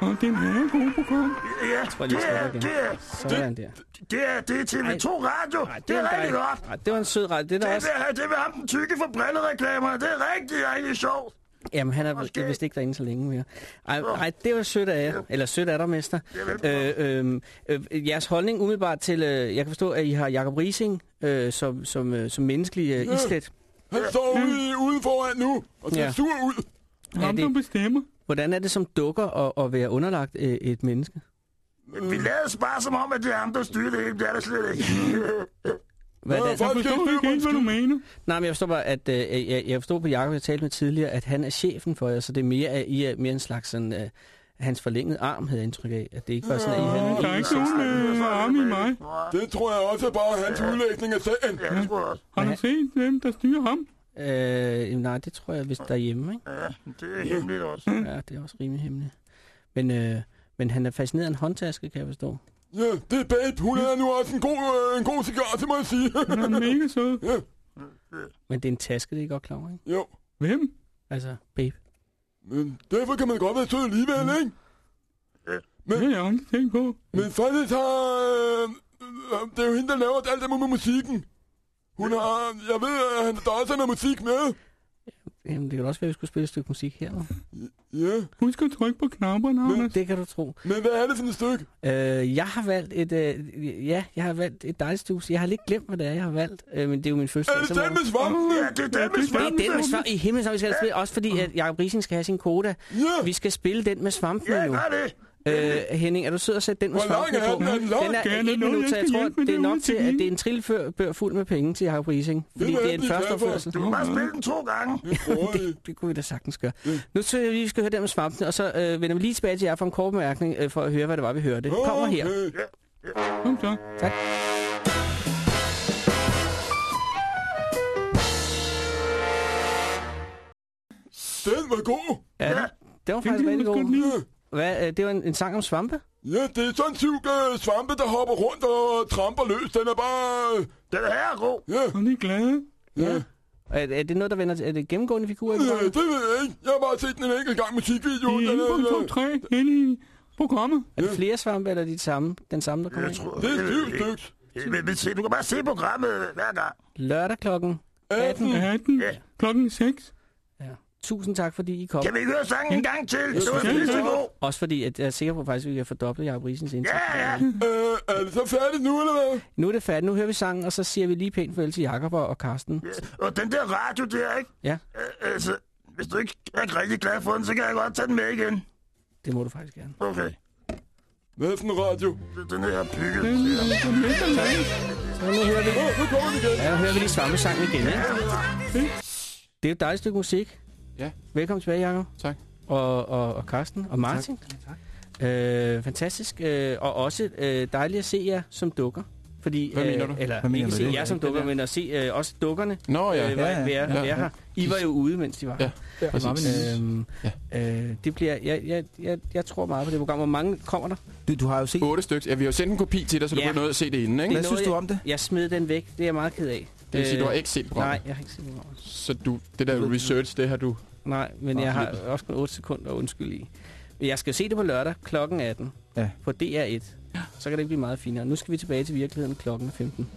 Og den er et god program. Ja, tror, jeg det lige er, igen. det er, Sådan der. det er, det er TV2 Radio. Ej, Det er en rigtig godt. Ej, det var en sød ret. Det er Det der også... vil, det vil ham den tykke for brillereklamer. Det er rigtig, rigtig sjovt. Jamen, han er Måske. vist ikke derinde så længe mere. Ej, ej det var sødt af jer. Eller sødt af dig, mester. Øh, øh, øh, jeres holdning umiddelbart til... Øh, jeg kan forstå, at I har Jacob Rising øh, som, som, øh, som menneskelig øh, islet. Han står ude, i- ude foran nu, og ser Ja. sur ud. Ham, det- der bestemmer. Hvordan er det som dukker at, at være underlagt øh, et menneske? Vi lader bare som om, at det er ham, der styrer det hele. Det er det slet ikke. Hvad er det? Jeg forstår ikke helt, hvad du mener. Nej, men jeg forstår bare, at øh, jeg, jeg forstår på Jacob, jeg talte med tidligere, at han er chefen for jer, så det er mere, at I er mere en slags sådan, øh, hans forlængede arm, havde jeg indtryk af. At det ikke var sådan, at I havde en Der er ikke nogen øh, arm i mig. Det tror jeg også er bare hans udlægning af sagen. Ja. Har du set hvem, der styrer ham? Øh, nej, det tror jeg, hvis derhjemme, ikke? Ja, det er hemmeligt også. Ja, det er også rimelig hemmeligt. Men, øh, men han er fascineret af en håndtaske, kan jeg forstå. Ja, det er Babe. Hun er nu også en god, øh, en god cigar, det må jeg sige. Han er mega sød. ja, Men det er en taske, det er I godt klar over, ikke? jo. Hvem? Altså, babe. Men derfor kan man godt være sød alligevel, ikke? Det har jeg aldrig tænkt på. Men faktisk har... Øh, øh, det er jo hende, der laver alt det med musikken. Hun har... Jeg ved, at han- der også er noget musik med. Jamen, det kan også være, at vi skulle spille et stykke musik her. Ja, Husk at trykke på knapperne, Anders. Det kan du tro. men hvad er det for et stykke? Øh, jeg har valgt et... Øh, ja, jeg har valgt et dejligt stykke. Jeg har lidt glemt, hvad det er, jeg har valgt. Øh, men det er jo min første. Er det den med svampene? Ja, det er den med Det er den med svamp i himlen, så vi skal spille. Også fordi, at Jacob Rising skal have sin koda. Ja, Vi skal spille den med svampene Ja, nu. gør det. Øh, Henning, er du sød at sætte den med Hvor lang svampene er på? den? Er er et minut, så jeg tror, det er nok til, at det er en trillebør fuld med penge til Jacob Rising. Fordi det er en første for. opførsel. Du kan bare spille den to gange. det, det kunne vi da sagtens gøre. Nu tror jeg, vi skal høre den med svampene, og så øh, vender vi lige tilbage til jer for en kort bemærkning, øh, for at høre, hvad det var, vi hørte. Kommer her. Så. Tak. Den var god. Ja, det, var faktisk rigtig god. Hvad, øh, det var en, en sang om svampe? Ja, det er sådan en syv øh, svampe, der hopper rundt og tramper løs. Den er bare... Den er her god. Ja. Og de er glade. Ja. Er, er det noget, der vender til? Er det gennemgående figurer i ja, det ved jeg ikke. Jeg har bare set den en enkelt gang musikvideo. I er en top 3 inde i programmet. Er det flere svampe, eller er de de samme, den samme, der kommer Jeg ind? tror, Det er syv stykker. Men, men se, du kan bare se programmet hver gang. Lørdag klokken 18. 18 Ja. klokken 6. Tusind tak, fordi I kom. Kan vi høre sangen en gang til? Det var Ja, pisse ja. god. Også fordi, at jeg er sikker på faktisk, at vi kan fordoble Jacob Risens indtægt. Ja, ja. Øh, er det så færdigt nu, eller hvad? Nu er det færdigt. Nu hører vi sangen, og så siger vi lige pænt farvel til Jacob og og Karsten. Ja, Og den der radio der, ikke? Ja. Øh, altså, hvis du ikke er rigtig glad for den, så kan jeg godt tage den med igen. Det må du faktisk gerne. Okay. Hvad for en radio? Den her bygget. Den, den mister mig. Så nu hører vi, Åh, nu kommer den igen. ja, nu hører vi lige svampesangen igen, ikke? Det er et dejligt stykke musik. Ja. Velkommen tilbage, Jacob. Tak. Og, og, og Karsten og Martin. Tak. Øh, fantastisk. Øh, og også øh, dejligt at se jer som dukker. Fordi, Hvad mener øh, du? Eller Hvad mener ikke du se jer som dukker, men at se øh, også dukkerne Nå ja. øh, være, Ja, ja. være, Ja, være ja. her. I var jo ude, mens de var Ja. her. Præcis. Øhm, Ja. øh, det bliver, jeg, jeg, jeg, jeg tror meget på det program. Hvor mange kommer der? Du, du har jo set... Otte stykker. Ja, vi har jo sendt en kopi til dig, så du Ja. kan nå at se det inden, ikke? Hvad synes noget, du om det? Jeg smed den væk. Det er jeg meget ked af. Det vil sige, Øh, du har ikke set programmet. Nej, jeg har ikke set programmet. Så du, det der research, det har du... Nej, men jeg har også kun 8 sekunder undskyld i. Men jeg skal se det på lørdag klokken 18 Ja. på DR1. Så kan det blive meget finere. Nu skal vi tilbage til virkeligheden klokken 15.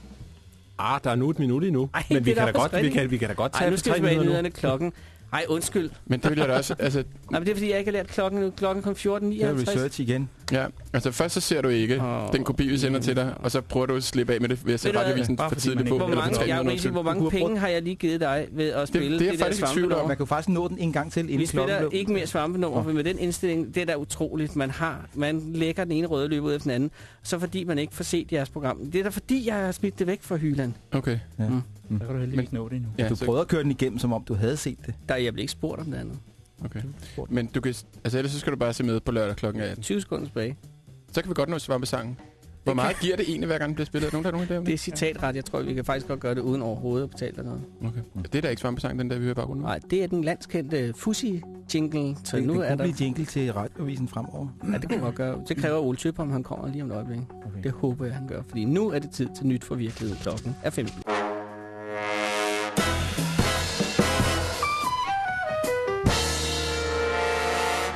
Ah, der er nu et minut endnu. Ej, men vi kan, da godt, vi, kan, vi kan da godt Ej, tage nu for skal vi tilbage nu. nyhederne klokken. Ej, undskyld. Men det vil jeg da også... Altså, Nej, men det er fordi, jeg ikke har lært klokken nu. Klokken kom 14.59. Det er research igen. ja, altså først så ser du ikke Åh. den kopi, vi sender til dig, og så prøver du at slippe af med det ved at sætte radiovisen for tidligt på. Hvor mange, jeg, siden. hvor mange penge har jeg lige givet dig ved at spille det er jeg der faktisk tvivl om. Man kan faktisk nå den en gang til, Vi inden klokken spiller blev. ikke mere svampenummer, for med den indstilling, det er da utroligt. Man har, man lægger den ene røde løb ud efter den anden, så fordi man ikke får set jeres program. Det er da fordi, jeg har smidt det væk fra Hyland. Okay. Ja. Mm. Så kan du heldigvis nå det endnu. Ja, Du prøvede at køre den igennem, som om du havde set det. Der jeg blev ikke spurgt om det andet. okay. Men du kan... Altså ellers så skal du bare se med på lørdag klokken 18. 20 sekunder tilbage. Så kan vi godt nå svampesangen. Hvor meget giver det egentlig, hver gang den bliver spillet? Er Nogen, der har nogen om Det er det? citatret. Jeg tror, vi kan faktisk godt gøre det uden overhovedet at betale dig noget. Okay. Det er da ikke svampesang, den der, vi hører bare rundt. Nej, det er den landskendte Fuzzy-jingle. Så Det, nu det er der... jingle til radioavisen fremover. Ja, det kan man godt gøre. Det kræver Ole Tøb, om han kommer lige om et øjeblik. Okay. Det håber jeg, han gør. Fordi nu er det tid til nyt for virkeligheden. Klokken er 15.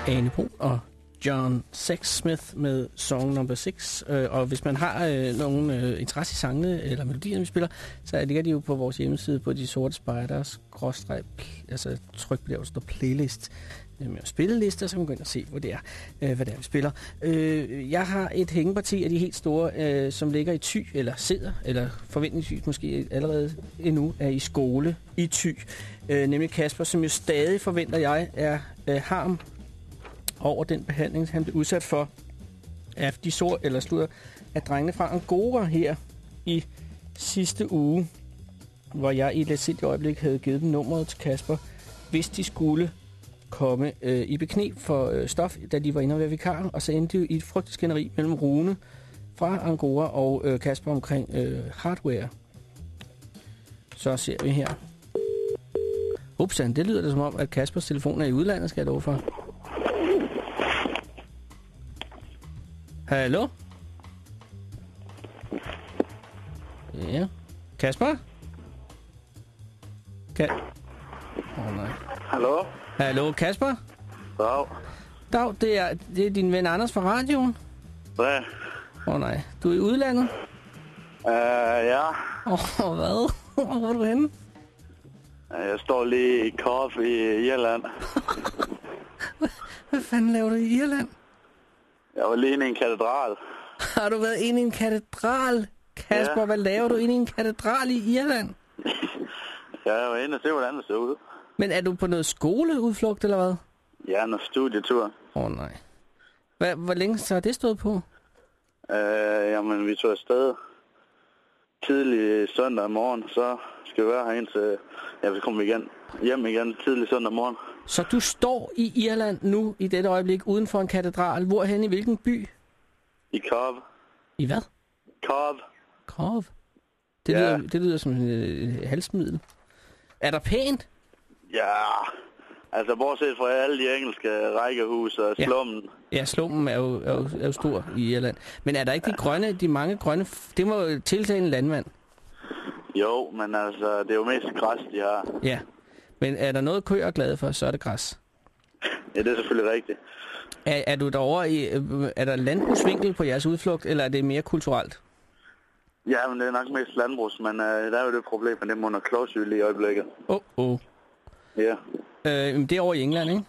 Ane Bro og John Sexsmith med song number 6. Øh, og hvis man har øh, nogen øh, interesse i sangene eller melodierne, vi spiller, så ligger de jo på vores hjemmeside på de sorte spiders gråstreg, altså tryk på der, hvor der står playlist med spillelister, så kan man gå ind og se, hvor det er, øh, hvad det er, vi spiller. Øh, jeg har et hængeparti af de helt store, øh, som ligger i Thy, eller sidder, eller forventningsvis måske allerede endnu er i skole i Thy. Øh, nemlig Kasper, som jo stadig forventer jeg er øh, harm over den behandling, han blev udsat for af de sort, eller slutter, af drengene fra Angora her i sidste uge, hvor jeg i et lidt øjeblik havde givet dem nummeret til Kasper, hvis de skulle komme øh, i beknep for øh, stof, da de var inde og være vikar, og så endte det jo i et frygteligt skænderi mellem Rune fra Angora og øh, Kasper omkring øh, hardware. Så ser vi her. Upsan, det lyder det som om, at Kaspers telefon er i udlandet, skal jeg love for. Hallo? Ja. Kasper? Ka oh, nej. Hallo? Hallo, Kasper? Dag. Dag, det er, det er din ven Anders fra radioen. Hvad? Åh oh, nej. Du er i udlandet? Uh, ja, Åh, oh, hvad? Hvor er du henne? jeg står lige i Korf i Irland. Hvad fanden laver du i Irland? Jeg var lige inde i en katedral. Har du været inde i en katedral? Kasper, Ja. hvad laver du inde i en katedral i Irland? Jeg var inde og se, hvordan det så ud. Men er du på noget skoleudflugt, eller hvad? Ja, noget studietur. Åh oh, nej. Hvad, hvor længe så har det stået på? Øh, jamen, vi tog afsted tidlig søndag morgen, så skal vi være her indtil, ja, vi kommer igen, hjem igen tidlig søndag morgen. Så du står i Irland nu i dette øjeblik uden for en katedral. Hvorhen i hvilken by? I Kov. I hvad? Kov. Kov. Det, Ja. lyder, det lyder som en øh, halsmiddel. Er der pænt? Ja, altså bortset fra alle de engelske rækkehus og Ja. slummen. Ja, slummen er jo, er, jo, er jo stor i Irland. Men er der ikke de grønne, de mange grønne... Det må jo tiltale en landmand. Jo, men altså, det er jo mest græs, de har. Ja. Men er der noget køer er glade for, så er det græs. Ja, det er selvfølgelig rigtigt. Er, er du derovre i... øh, Er der landbrugsvinkel på jeres udflugt, eller er det mere kulturelt? Ja, men det er nok mest landbrugs, men uh, der er jo det problem med det under klovsyl i øjeblikket. Åh, oh, oh. Ja. Øh, men det er over i England, ikke?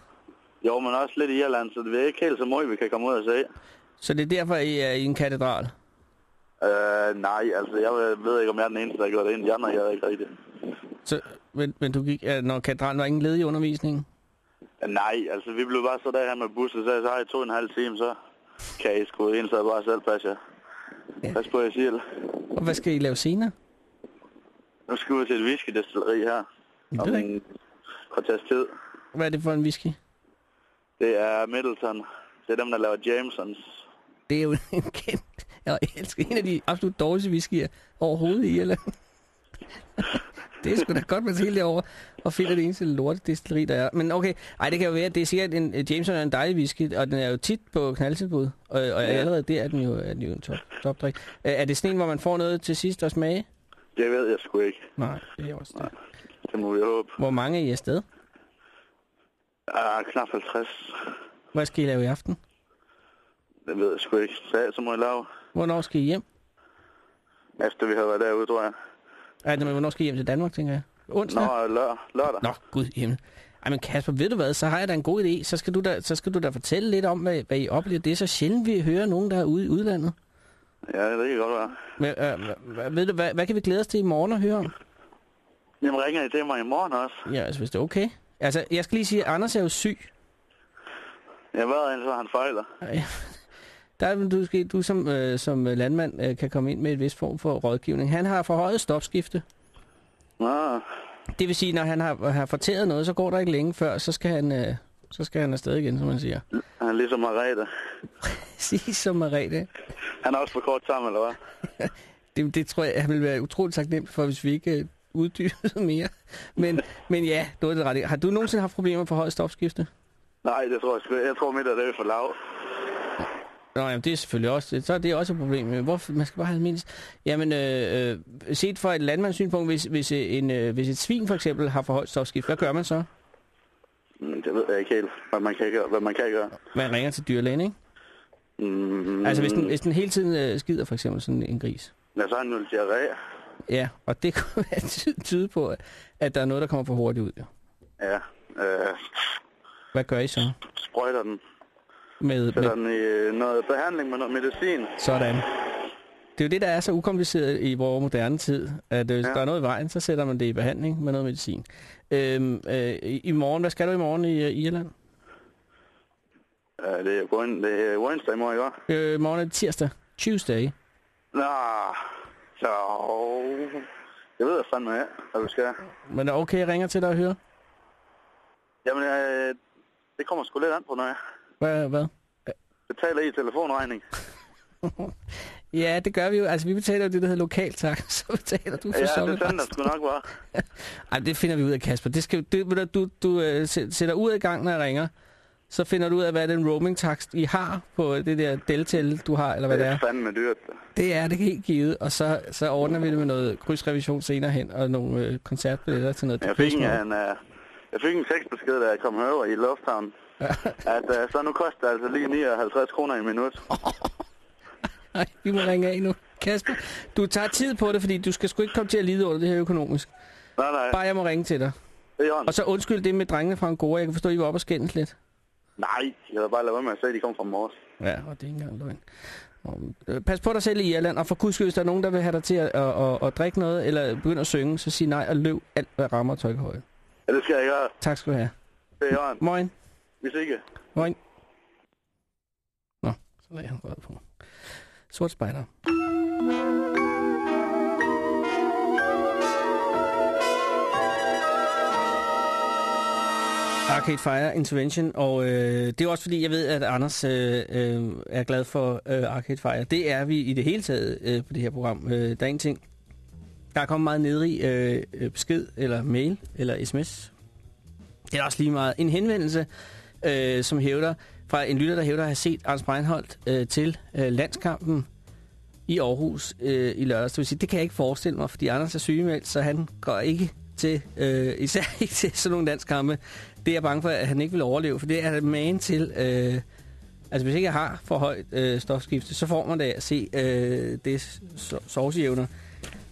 Jo, men også lidt i Irland, så det er ikke helt så meget, vi kan komme ud og se. Så det er derfor, I er i en katedral? Uh, nej, altså, jeg ved ikke, om jeg er den eneste, der gjort det ind. De andre, jeg er ikke rigtigt. Så, men, men du gik, når katedralen var ingen led i undervisningen? Nej, altså, vi blev bare så der her med bussen, så, så har jeg to og en halv time, så kan I sgu ind, så bare selv passe jer. Pas på, jeg siger det. Og hvad skal I lave senere? Nu skal vi til et whiskydestilleri her. Det Om en kvarters tid. Hvad er det for en whisky? Det er Middleton. Det er dem, der laver Jamesons. Det er jo en kendt... Jeg elsker en af de absolut dårligste whiskyer overhovedet i Irland. det er sgu da godt, man helt derovre og finder det eneste lorte destilleri, der er. Men okay, ej, det kan jo være, det er sikkert en uh, Jameson er en dejlig whisky, og den er jo tit på knaldtilbud. Og, og ja. allerede der er den jo, er den jo en top, topdrik. Er det sådan en, hvor man får noget til sidst at smage? Det ved jeg sgu ikke. Nej, det er også det. Det må vi håbe. Hvor mange er I afsted? Ah, knap 50. Hvad skal I lave i aften? Det ved jeg sgu ikke. Så, så må jeg lave. Hvornår skal I hjem? Efter vi har været derude, tror jeg. Ej, men hvornår skal I hjem til Danmark, tænker jeg? Onsdag? Nå, lør, lørdag. Nå, gud himmel. Ej, men Kasper, ved du hvad, så har jeg da en god idé. Så skal du da, så skal du da fortælle lidt om, hvad, hvad I oplever. Det er så sjældent, vi hører nogen, der er ude i udlandet. Ja, det kan godt være. Men, øh, hvad, ved du, hvad, hvad kan vi glæde os til i morgen at høre om? Jamen, ringer I til mig i morgen også? Ja, altså, hvis det er okay. Altså, jeg skal lige sige, at Anders er jo syg. Ja, hvad er det, så han fejler? Ej, Der er, du, du som, øh, som landmand øh, kan komme ind med et vis form for rådgivning. Han har forhøjet stopskifte. Nå, Det vil sige, når han har, har fortæret noget, så går der ikke længe før, så skal han, øh, så skal han afsted igen, som man siger. han er ligesom Margrethe. Præcis som Marete. Han er også for kort sammen, eller hvad? Det, det tror jeg, han vil være utroligt taknemmelig for, hvis vi ikke øh, uddybede mere. Men, men ja, du er det ret. Har du nogensinde haft problemer med for højt stopskifte? Nej, det tror jeg sgu ikke. Jeg tror midt, at det er for lavt. Nå, jamen, det er selvfølgelig også, så er det også et problem. Men Hvorfor? Man skal bare have mindst. Jamen, øh, øh, set fra et landmandssynpunkt, hvis, hvis, en, øh, hvis et svin for eksempel har for højt stofskift, hvad gør man så? Mm, Det ved jeg ikke helt, hvad man kan gøre. Hvad man kan gøre. Man ringer til dyrlægen, ikke? Mm, Altså, hvis den, hvis den hele tiden øh, skider for eksempel sådan en gris. Ja, så har han jo diarré. Ja, og det kunne være ty- tyde på, at der er noget, der kommer for hurtigt ud. Jo. Ja, øh, Hvad gør I så? sprøjter den. Med, Sætter med, den i øh, noget behandling med noget medicin. sådan. Det er jo det, der er så ukompliceret i vores moderne tid, at øh, hvis Ja. der er noget i vejen, så sætter man det i behandling med noget medicin. Øhm, øh, i, I morgen, hvad skal du i morgen i øh, Irland? Ja, det er, Wednesday, det er Wednesday i morgen, ikke? Øh, morgen er det tirsdag. Tuesday. Nå, så... Jeg ved fandme af, hvad vi skal. Men er okay, jeg ringer til dig og hører? Jamen, øh, det kommer sgu lidt an på, når jeg Hvad? hvad? betaler i telefonregning. Ja, det gør vi jo. Altså, vi betaler jo det, der hedder lokaltak. Så betaler du for Ja, det sommerfest. sender sgu nok bare. Ej, det finder vi ud af, Kasper. Det skal, det, du, du, øh, sæ- sætter ud i gang, når jeg ringer. Så finder du ud af, hvad den roaming-takst, I har på det der deltel, du har, eller hvad det er. Det er fandme dyrt. Det er det helt givet, og så, så ordner vi det med noget krydsrevision senere hen, og nogle øh, koncertbilletter til noget. Jeg fik en, uh, jeg fik en tekstbesked, da jeg kom herover i lufthavnen. At uh, så nu koster det altså lige 59 kroner i minut. Nej, vi må ringe af nu. Kasper, du tager tid på det, fordi du skal sgu ikke komme til at lide under det her økonomisk. Nej, nej. Bare jeg må ringe til dig. Det er. Og så undskyld det med drengene fra Angora. Jeg kan forstå, at I var oppe og skændes lidt. Nej, jeg havde bare lavet med at sige, at de kom fra Mors. Ja, og det er ikke engang løgn. Øh, pas på dig selv i Irland, og for guds skyld, hvis der er nogen, der vil have dig til at, at, at, at drikke noget, eller begynde at synge, så sig nej og løb alt, hvad rammer tøjhøje. Ja, det skal jeg gøre. Tak skal du have. Det er i orden. Moin. Hvis ikke. Moin. Så lagde han røret på. Sort spejder. Arcade Fire Intervention, og øh, det er også fordi, jeg ved, at Anders øh, øh, er glad for øh, Arcade Fire. Det er vi i det hele taget øh, på det her program. Øh, der er en ting. Der er kommet meget nedrig øh, øh besked, eller mail, eller sms. Det er også lige meget en henvendelse, øh, som hævder, fra en lytter, der hævder at have set Anders Breinholt øh, til øh, landskampen i Aarhus øh, i lørdags. Det vil sige, det kan jeg ikke forestille mig, fordi Anders er sygemeldt, så han går ikke til, øh, især ikke til sådan nogle landskampe. Det er jeg bange for, at han ikke vil overleve, for det er man til... Øh, altså, hvis ikke jeg har for højt øh, stofskifte, så får man da at se øh, det so sovsejævner,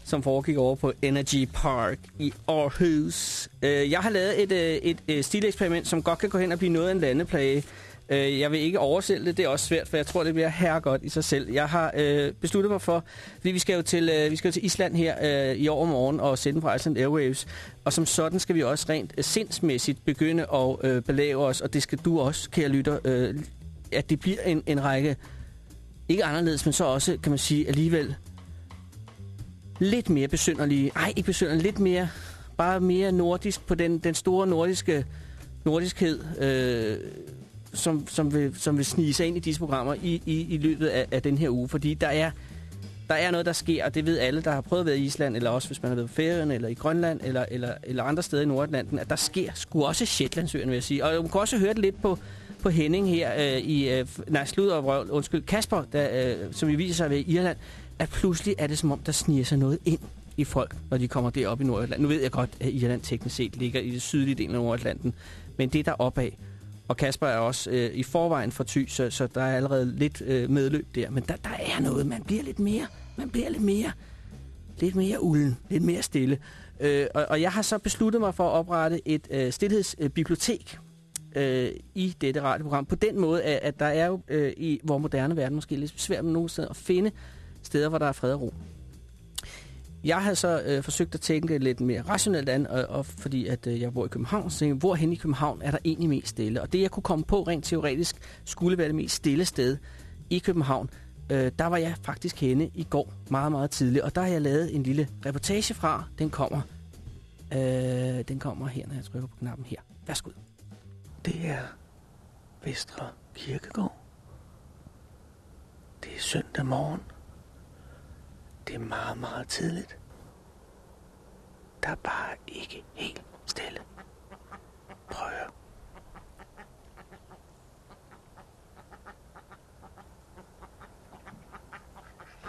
som foregik over på Energy Park i Aarhus. Øh, jeg har lavet et, øh, et, et stileksperiment, som godt kan gå hen og blive noget af en landeplage. Øh, jeg vil ikke oversælge det, det er også svært, for jeg tror, det bliver herregodt i sig selv. Jeg har øh, besluttet mig for, fordi vi skal jo til, øh, vi skal jo til Island her øh, i overmorgen og sende fra Island Airwaves, og som sådan skal vi også rent øh, sindsmæssigt begynde at øh, belave os, og det skal du også, kære lytter, øh, at det bliver en, en række, ikke anderledes, men så også, kan man sige, alligevel lidt mere besynderlige, ej, ikke besynderlige, lidt mere, bare mere nordisk på den, den store nordiske nordiskhed, øh, som, som, vil, som vil snige sig ind i disse programmer i, i, i løbet af, af den her uge. Fordi der er, der er noget, der sker, og det ved alle, der har prøvet at være i Island, eller også hvis man har været på Færøerne, eller i Grønland, eller, eller, eller andre steder i Nordatlanten, at der sker sgu også Shetlandsøerne, vil jeg sige. Og man kan også høre det lidt på, på Henning her øh, i... Øh, nej, slud og røv, undskyld, Kasper, der, øh, som vi viser sig ved Irland, at pludselig er det som om, der sniger sig noget ind i folk, når de kommer derop i Nordatlanten. Nu ved jeg godt, at Irland teknisk set ligger i det sydlige del af Nordatlanten, men det er der opad. Og Kasper er også øh, i forvejen for ty, så, så der er allerede lidt øh, medløb der. Men der, der er noget, man bliver lidt mere, man bliver lidt mere, lidt mere ulden, lidt mere stille. Øh, og, og jeg har så besluttet mig for at oprette et øh, stillhedsbibliotek øh, i dette radioprogram. På den måde, at, at der er jo øh, i vores moderne verden måske lidt svært med nogen steder at finde steder, hvor der er fred og ro. Jeg har så øh, forsøgt at tænke lidt mere rationelt an, og, og fordi at øh, jeg bor i København, så tænkte, hvor hen i København er der egentlig mest stille? Og det, jeg kunne komme på rent teoretisk, skulle være det mest stille sted i København. Øh, der var jeg faktisk henne i går meget, meget tidligt, og der har jeg lavet en lille reportage fra. Den kommer, øh, den kommer her, når jeg trykker på knappen her. Værsgo. Det er Vestre Kirkegård. Det er søndag morgen. Det er meget, meget tidligt. Der er bare ikke helt stille. Prøv at høre.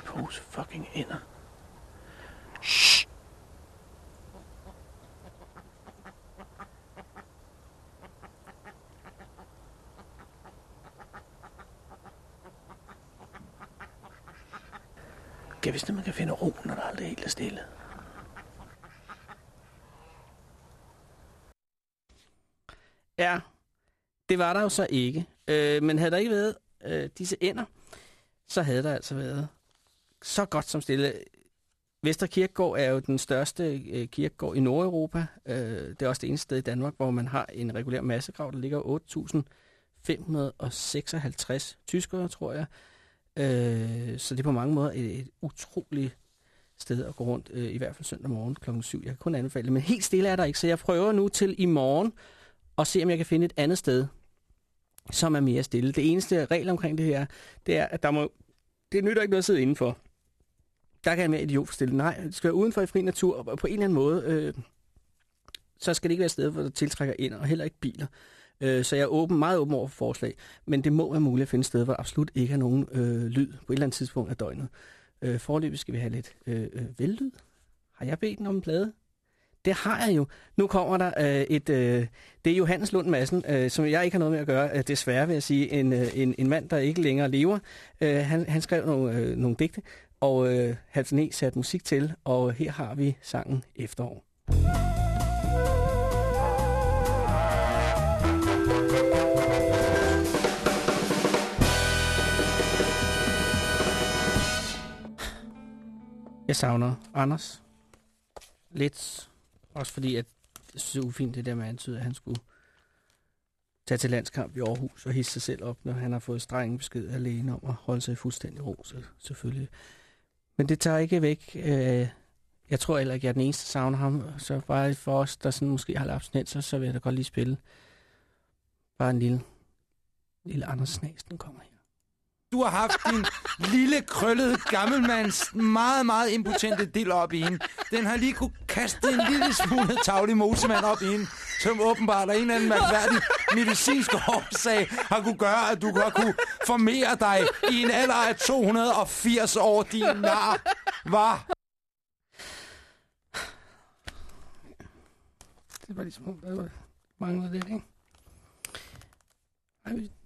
Pose fucking ender. Hvis man kan finde ro, når der aldrig helt er stille. Ja, det var der jo så ikke. Øh, men havde der ikke været øh, disse ender, så havde der altså været så godt som stille. Vesterkirkegård er jo den største øh, kirkegård i Nordeuropa. Øh, det er også det eneste sted i Danmark, hvor man har en regulær massegrav. Der ligger 8.556 tyskere, tror jeg. Øh, så det er på mange måder et, et utroligt sted at gå rundt, øh, i hvert fald søndag morgen kl. 7. Jeg kan kun anbefale det, men helt stille er der ikke, så jeg prøver nu til i morgen at se, om jeg kan finde et andet sted, som er mere stille. Det eneste regel omkring det her, det er, at der må, det nytter ikke noget at sidde indenfor. Der kan jeg mere idiot stille. Nej, det skal være udenfor i fri natur, og på en eller anden måde, øh, så skal det ikke være et sted, hvor der tiltrækker ind, og heller ikke biler. Øh, så jeg er åben, meget åben over for forslag, men det må være muligt at finde et sted, hvor der absolut ikke er nogen øh, lyd på et eller andet tidspunkt af døgnet. Øh, forløbet skal vi have lidt øh, øh, vellyd. Har jeg bedt den om en plade? Det har jeg jo. Nu kommer der øh, et... Øh, det er Johannes Lund Madsen, øh, som jeg ikke har noget med at gøre, øh, desværre vil jeg sige, en, øh, en, en mand, der ikke længere lever. Øh, han, han skrev nogle, øh, nogle digte, og øh, Halvdan E. satte musik til, og her har vi sangen Efterår. Jeg savner Anders. Lidt. Også fordi, at det er så ufint det der med at antyde, at han skulle tage til landskamp i Aarhus og hisse sig selv op, når han har fået streng besked alene om at holde sig i fuldstændig ro, så selvfølgelig. Men det tager ikke væk. Øh, jeg tror heller ikke, jeg er den eneste, der savner ham. Så bare for os, der sådan måske har abstinenser, så vil jeg da godt lige spille. Bare en lille, lille Anders Snas, den kommer her. Du har haft din lille, krøllede, gammelmands, meget, meget impotente del op i hende. Den har lige kunne kaste en lille smule tavlig mosemand op i hende, som åbenbart af en eller anden mærkværdig medicinsk årsag har kunne gøre, at du har kunne formere dig i en alder af 280 år, din nar. Var. Det var ligesom, der manglede lidt, ikke?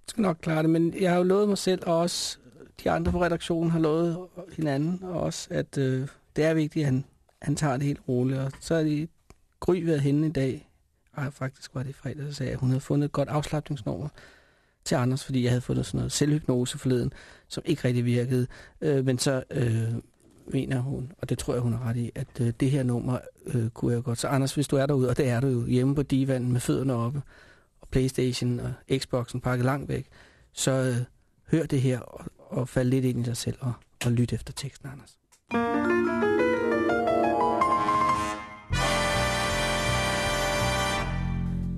Skal nok klare det, men jeg har jo lovet mig selv, og også de andre på redaktionen har lovet hinanden, og også, at øh, det er vigtigt, at han, han tager det helt roligt. Og så er de gry ved hende i dag. Ej, faktisk var det fredag, så sagde jeg, at hun havde fundet et godt afslappningsnummer til Anders, fordi jeg havde fundet sådan noget selvhypnose forleden, som ikke rigtig virkede. Øh, men så øh, mener hun, og det tror jeg, hun har ret i, at øh, det her nummer øh, kunne jeg godt. Så Anders, hvis du er derude, og det er du jo, hjemme på divanen med fødderne oppe, Playstation og Xboxen pakket langt væk, så øh, hør det her og, og fald lidt ind i dig selv og, og lyt efter teksten, Anders.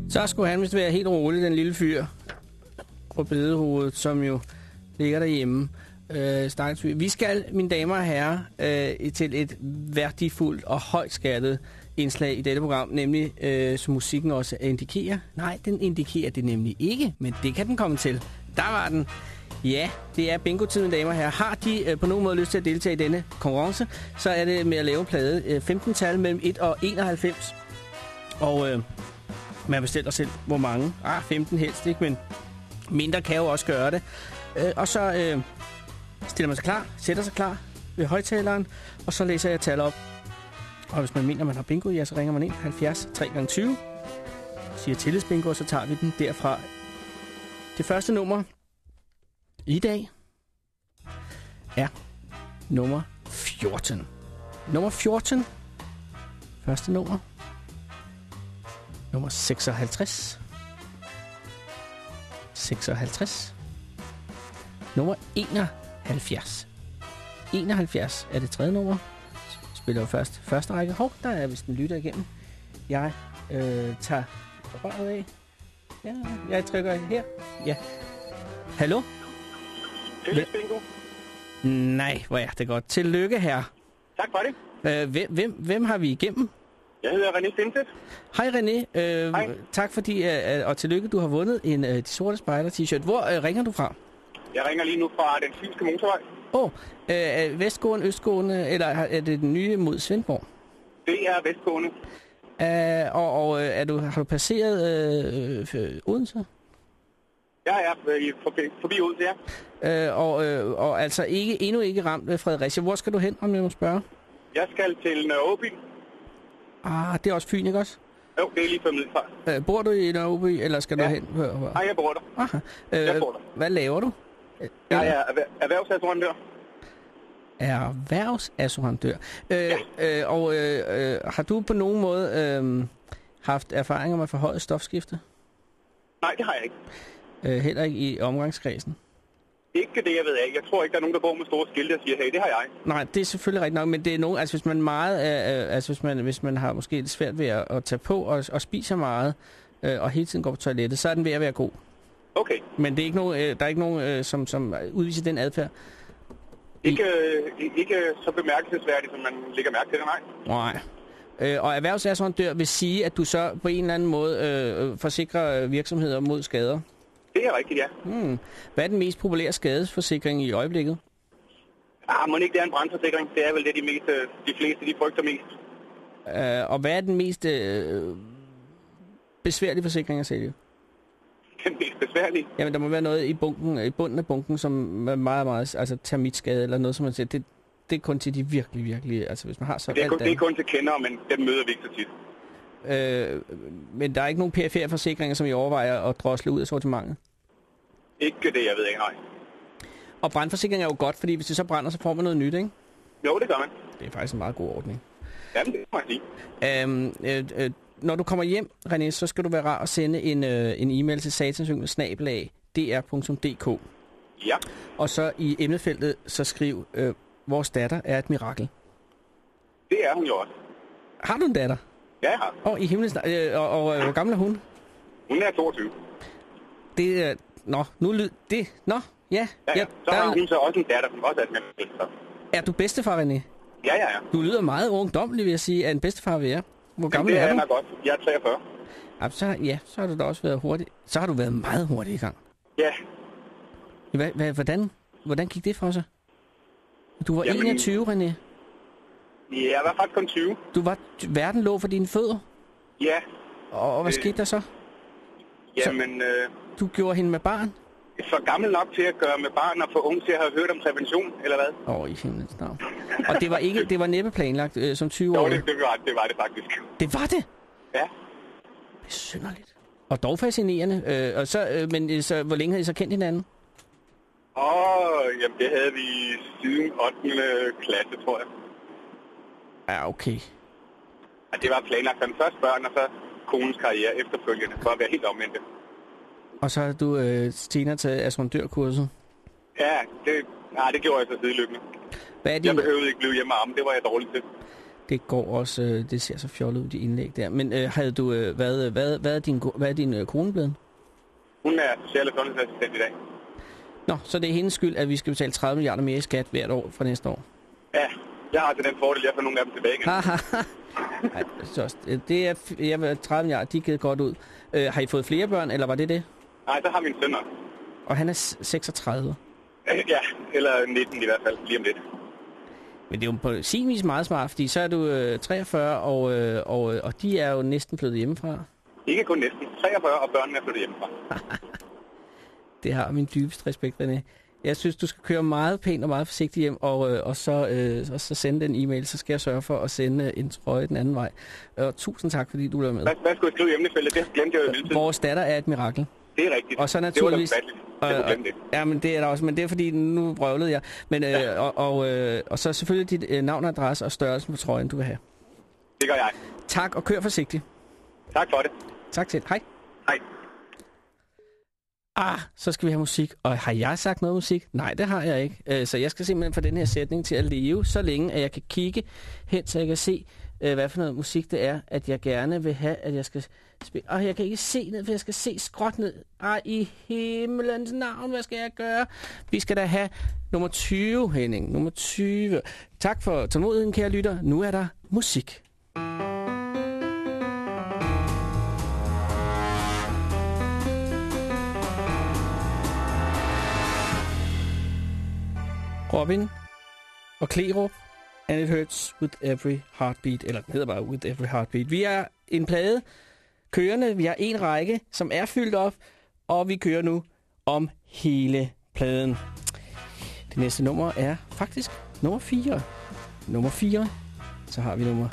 Så skulle han vist være helt rolig, den lille fyr på bedehovedet, som jo ligger derhjemme. Øh, stakkels. Vi skal, mine damer og herrer, øh, til et værdifuldt og højt skattet indslag i dette program, nemlig øh, som musikken også indikerer. Nej, den indikerer det nemlig ikke, men det kan den komme til. Der var den. Ja, det er bingo-tiden, damer og herrer. Har de øh, på nogen måde lyst til at deltage i denne konkurrence, så er det med at lave en plade. Øh, 15 tal mellem 1 og 91. Og øh, man bestiller selv, hvor mange. Ah, 15 helst, ikke? Men mindre kan jo også gøre det. Øh, og så øh, stiller man sig klar, sætter sig klar ved højtaleren, og så læser jeg tal op. Og hvis man mener, man har bingo, ja, så ringer man ind 70 3 gange 20 siger tillidsbingo, og så tager vi den derfra. Det første nummer i dag er nummer 14. Nummer 14. Første nummer. Nummer 56. 56. Nummer 71. 71 er det tredje nummer. Spiller jo først første række. Hov, der er vist en lytter igennem. Jeg øh, tager røret af. Ja, jeg trykker her. Ja. Hallo? Tillidsbingo. Nej, hvor er det godt. Tillykke her. Tak for det. Øh, hvem, hvem, hvem har vi igennem? Jeg hedder René Stinset. Hej René. Øh, Hej. Tak fordi, øh, og tillykke, du har vundet en øh, De Sorte Spejder t-shirt. Hvor øh, ringer du fra? Jeg ringer lige nu fra den fynske motorvej. Åh, oh, øh, vestgående, østgående, eller er det den nye mod Svendborg? Det er vestgående. Uh, og og øh, er du, har du passeret øh, øh, Odense? Jeg er øh, forbi, forbi ud ja. Uh, og, øh, og altså ikke, endnu ikke ramt ved Fredericia. Hvor skal du hen, om jeg må spørge? Jeg skal til Nørreby. Ah, det er også Fyn, ikke også? Jo, det er lige før middelfart. Uh, bor du i Nørreby, eller skal ja. du hen? Nej, jeg bor der. Aha. Jeg Uh, bor der. hvad laver du? Jeg er erhver- erhvervsassurandør. Erhvervsassurandør. Øh, ja. øh, og øh, øh, har du på nogen måde øh, haft erfaringer med forhøjet stofskifte? Nej, det har jeg ikke. Øh, heller ikke i omgangskredsen? Ikke det, jeg ved af. Jeg tror ikke, der er nogen, der går med store skilte og siger, hey, det har jeg. Nej, det er selvfølgelig rigtigt nok, men det er nogen, altså hvis man meget, er, øh, altså hvis man, hvis man har måske lidt svært ved at, at tage på og, og spiser meget, øh, og hele tiden går på toilettet, så er den ved at være god. Okay. Men det er ikke nogen, øh, der er ikke nogen, øh, som, som udviser den adfærd. Ikke, øh, ikke så bemærkelsesværdigt, som man lægger mærke til det, nej. Nej. Øh, og erhvervsassurandør vil sige, at du så på en eller anden måde øh, forsikrer virksomheder mod skader. Det er rigtigt, ja. Hmm. Hvad er den mest populære skadesforsikring i øjeblikket? Ah, må ikke det er en brandforsikring? Det er vel det, de, mest, de fleste de frygter mest. Øh, og hvad er den mest øh, besværlige forsikring at sælge? Den mest besværlige. Jamen, der må være noget i, bunken, i bunden af bunken, som er meget, meget... Altså termitskade eller noget, som man siger. Det, det er kun til de virkelig, virkelig... Altså, hvis man har så Det er, kun, det er kun til kendere, men dem møder vi ikke så tit. Øh, men der er ikke nogen perifære forsikringer, som I overvejer at drosle ud af sortimentet? Ikke det, jeg ved ikke, nej. Og brandforsikring er jo godt, fordi hvis det så brænder, så får man noget nyt, ikke? Jo, det gør man. Det er faktisk en meget god ordning. Jamen, det må jeg sige. Øhm, øh, øh, når du kommer hjem, René, så skal du være rar at sende en, øh, en e-mail til satansyngel-dr.dk. Ja. Og så i emnefeltet, så skriv, øh, vores datter er et mirakel. Det er hun jo også. Har du en datter? Ja, jeg har. Åh, i himlens øh, Og, og øh, hvor gammel er hun? Hun er 22. Det er... Nå, nu lyd... Det... Nå, ja. Ja, ja. Så der har er, hun så også en datter, som også er et mirakel. Så. er du bedstefar, René? Ja, ja, ja. Du lyder meget ungdomlig, vil jeg sige, at en bedstefar vil jeg. Hvor Jamen, gammel det er er du? også. Jeg er 43. Ja, så, ja, så har du da også været hurtig. Så har du været meget hurtig i gang. Ja. Hva, hva, hvordan, hvordan gik det for sig? Du var Jamen- 21, René. Ja, jeg var faktisk kun 20. Du var, verden lå for dine fødder. Ja. Og, og hvad Øh. skete der så? Jamen, øh, Du gjorde hende med barn? For gammel nok til at gøre med barn og for ung til at have hørt om prævention, eller hvad? Åh, oh, i himlens navn. Og det var ikke, det var næppe planlagt øh, som 20 Jo, år. det, det, var, det var det faktisk. det var det? Ja. Besynderligt. Og dog fascinerende. Øh, og så, øh, men øh, så, hvor længe havde I så kendt hinanden? Åh, jamen det havde vi siden 8. klasse, tror jeg. Ja, okay. Og det var planlagt som først børn, og så konens karriere efterfølgende, for at være helt omvendt. Og så har du øh, senere taget astronautørkurset. Ja, det, nej, det gjorde jeg så sideløbende. Hvad er Jeg din... behøvede ikke blive hjemme om, det var jeg dårlig til. Det går også, øh, det ser så fjollet ud, de indlæg der. Men øh, havde du, øh, hvad, hvad, hvad er din, hvad er din øh, kone blevet? Hun er social- og sundhedsassistent i dag. Nå, så det er hendes skyld, at vi skal betale 30 milliarder mere i skat hvert år fra næste år. Ja, jeg har til den fordel, jeg får nogle af dem tilbage igen. Haha. Ej, så, øh, det er, jeg vil, 30 milliarder, de er givet godt ud. Øh, har I fået flere børn, eller var det det? Nej, så har min søn også. Og han er s- 36. Ja, eller 19 i hvert fald, lige om lidt. Men det er jo på sin vis meget smart, fordi så er du øh, 43, og, øh, og, øh, og de er jo næsten flyttet hjemmefra. Ikke kun næsten. 43, og børnene er flyttet hjemmefra. Det har min dybeste respekt, René. Jeg synes, du skal køre meget pænt og meget forsigtigt hjem, og, øh, og, så, øh, og så sende den e-mail, så skal jeg sørge for at sende øh, en trøje den anden vej. Og tusind tak, fordi du var med. Hvad, hvad skulle jeg skrive i emnefældet? Det glemte jeg jo mellemtiden. Vores datter er et mirakel. Det er rigtigt. Og så Det naturligvis... var da kunne glemme det. Ja, men det er der også, men det er fordi, nu brøvlede jeg. Men, øh, Ja. og, og, øh, og så selvfølgelig dit øh, navn og adresse og størrelsen på trøjen, du vil have. Det gør jeg. Tak, og kør forsigtigt. Tak for det. Tak til. Hej. Hej. Ah, så skal vi have musik. Og har jeg sagt noget musik? Nej, det har jeg ikke. Øh, Så jeg skal simpelthen få den her sætning til at leve, så længe at jeg kan kigge hen, så jeg kan se, øh, hvad for noget musik det er, at jeg gerne vil have, at jeg skal spille. Og jeg kan ikke se ned, for jeg skal se skråt ned. Ej, i himlens navn, hvad skal jeg gøre? Vi skal da have nummer 20, Henning. Nummer 20. Tak for tålmodigheden, kære lytter. Nu er der musik. Robin og Klerup, and it hurts with every heartbeat, eller den hedder bare with every heartbeat. Vi er en plade kørende, vi har en række, som er fyldt op, og vi kører nu om hele pladen. Det næste nummer er faktisk nummer 4. Nummer 4, så har vi nummer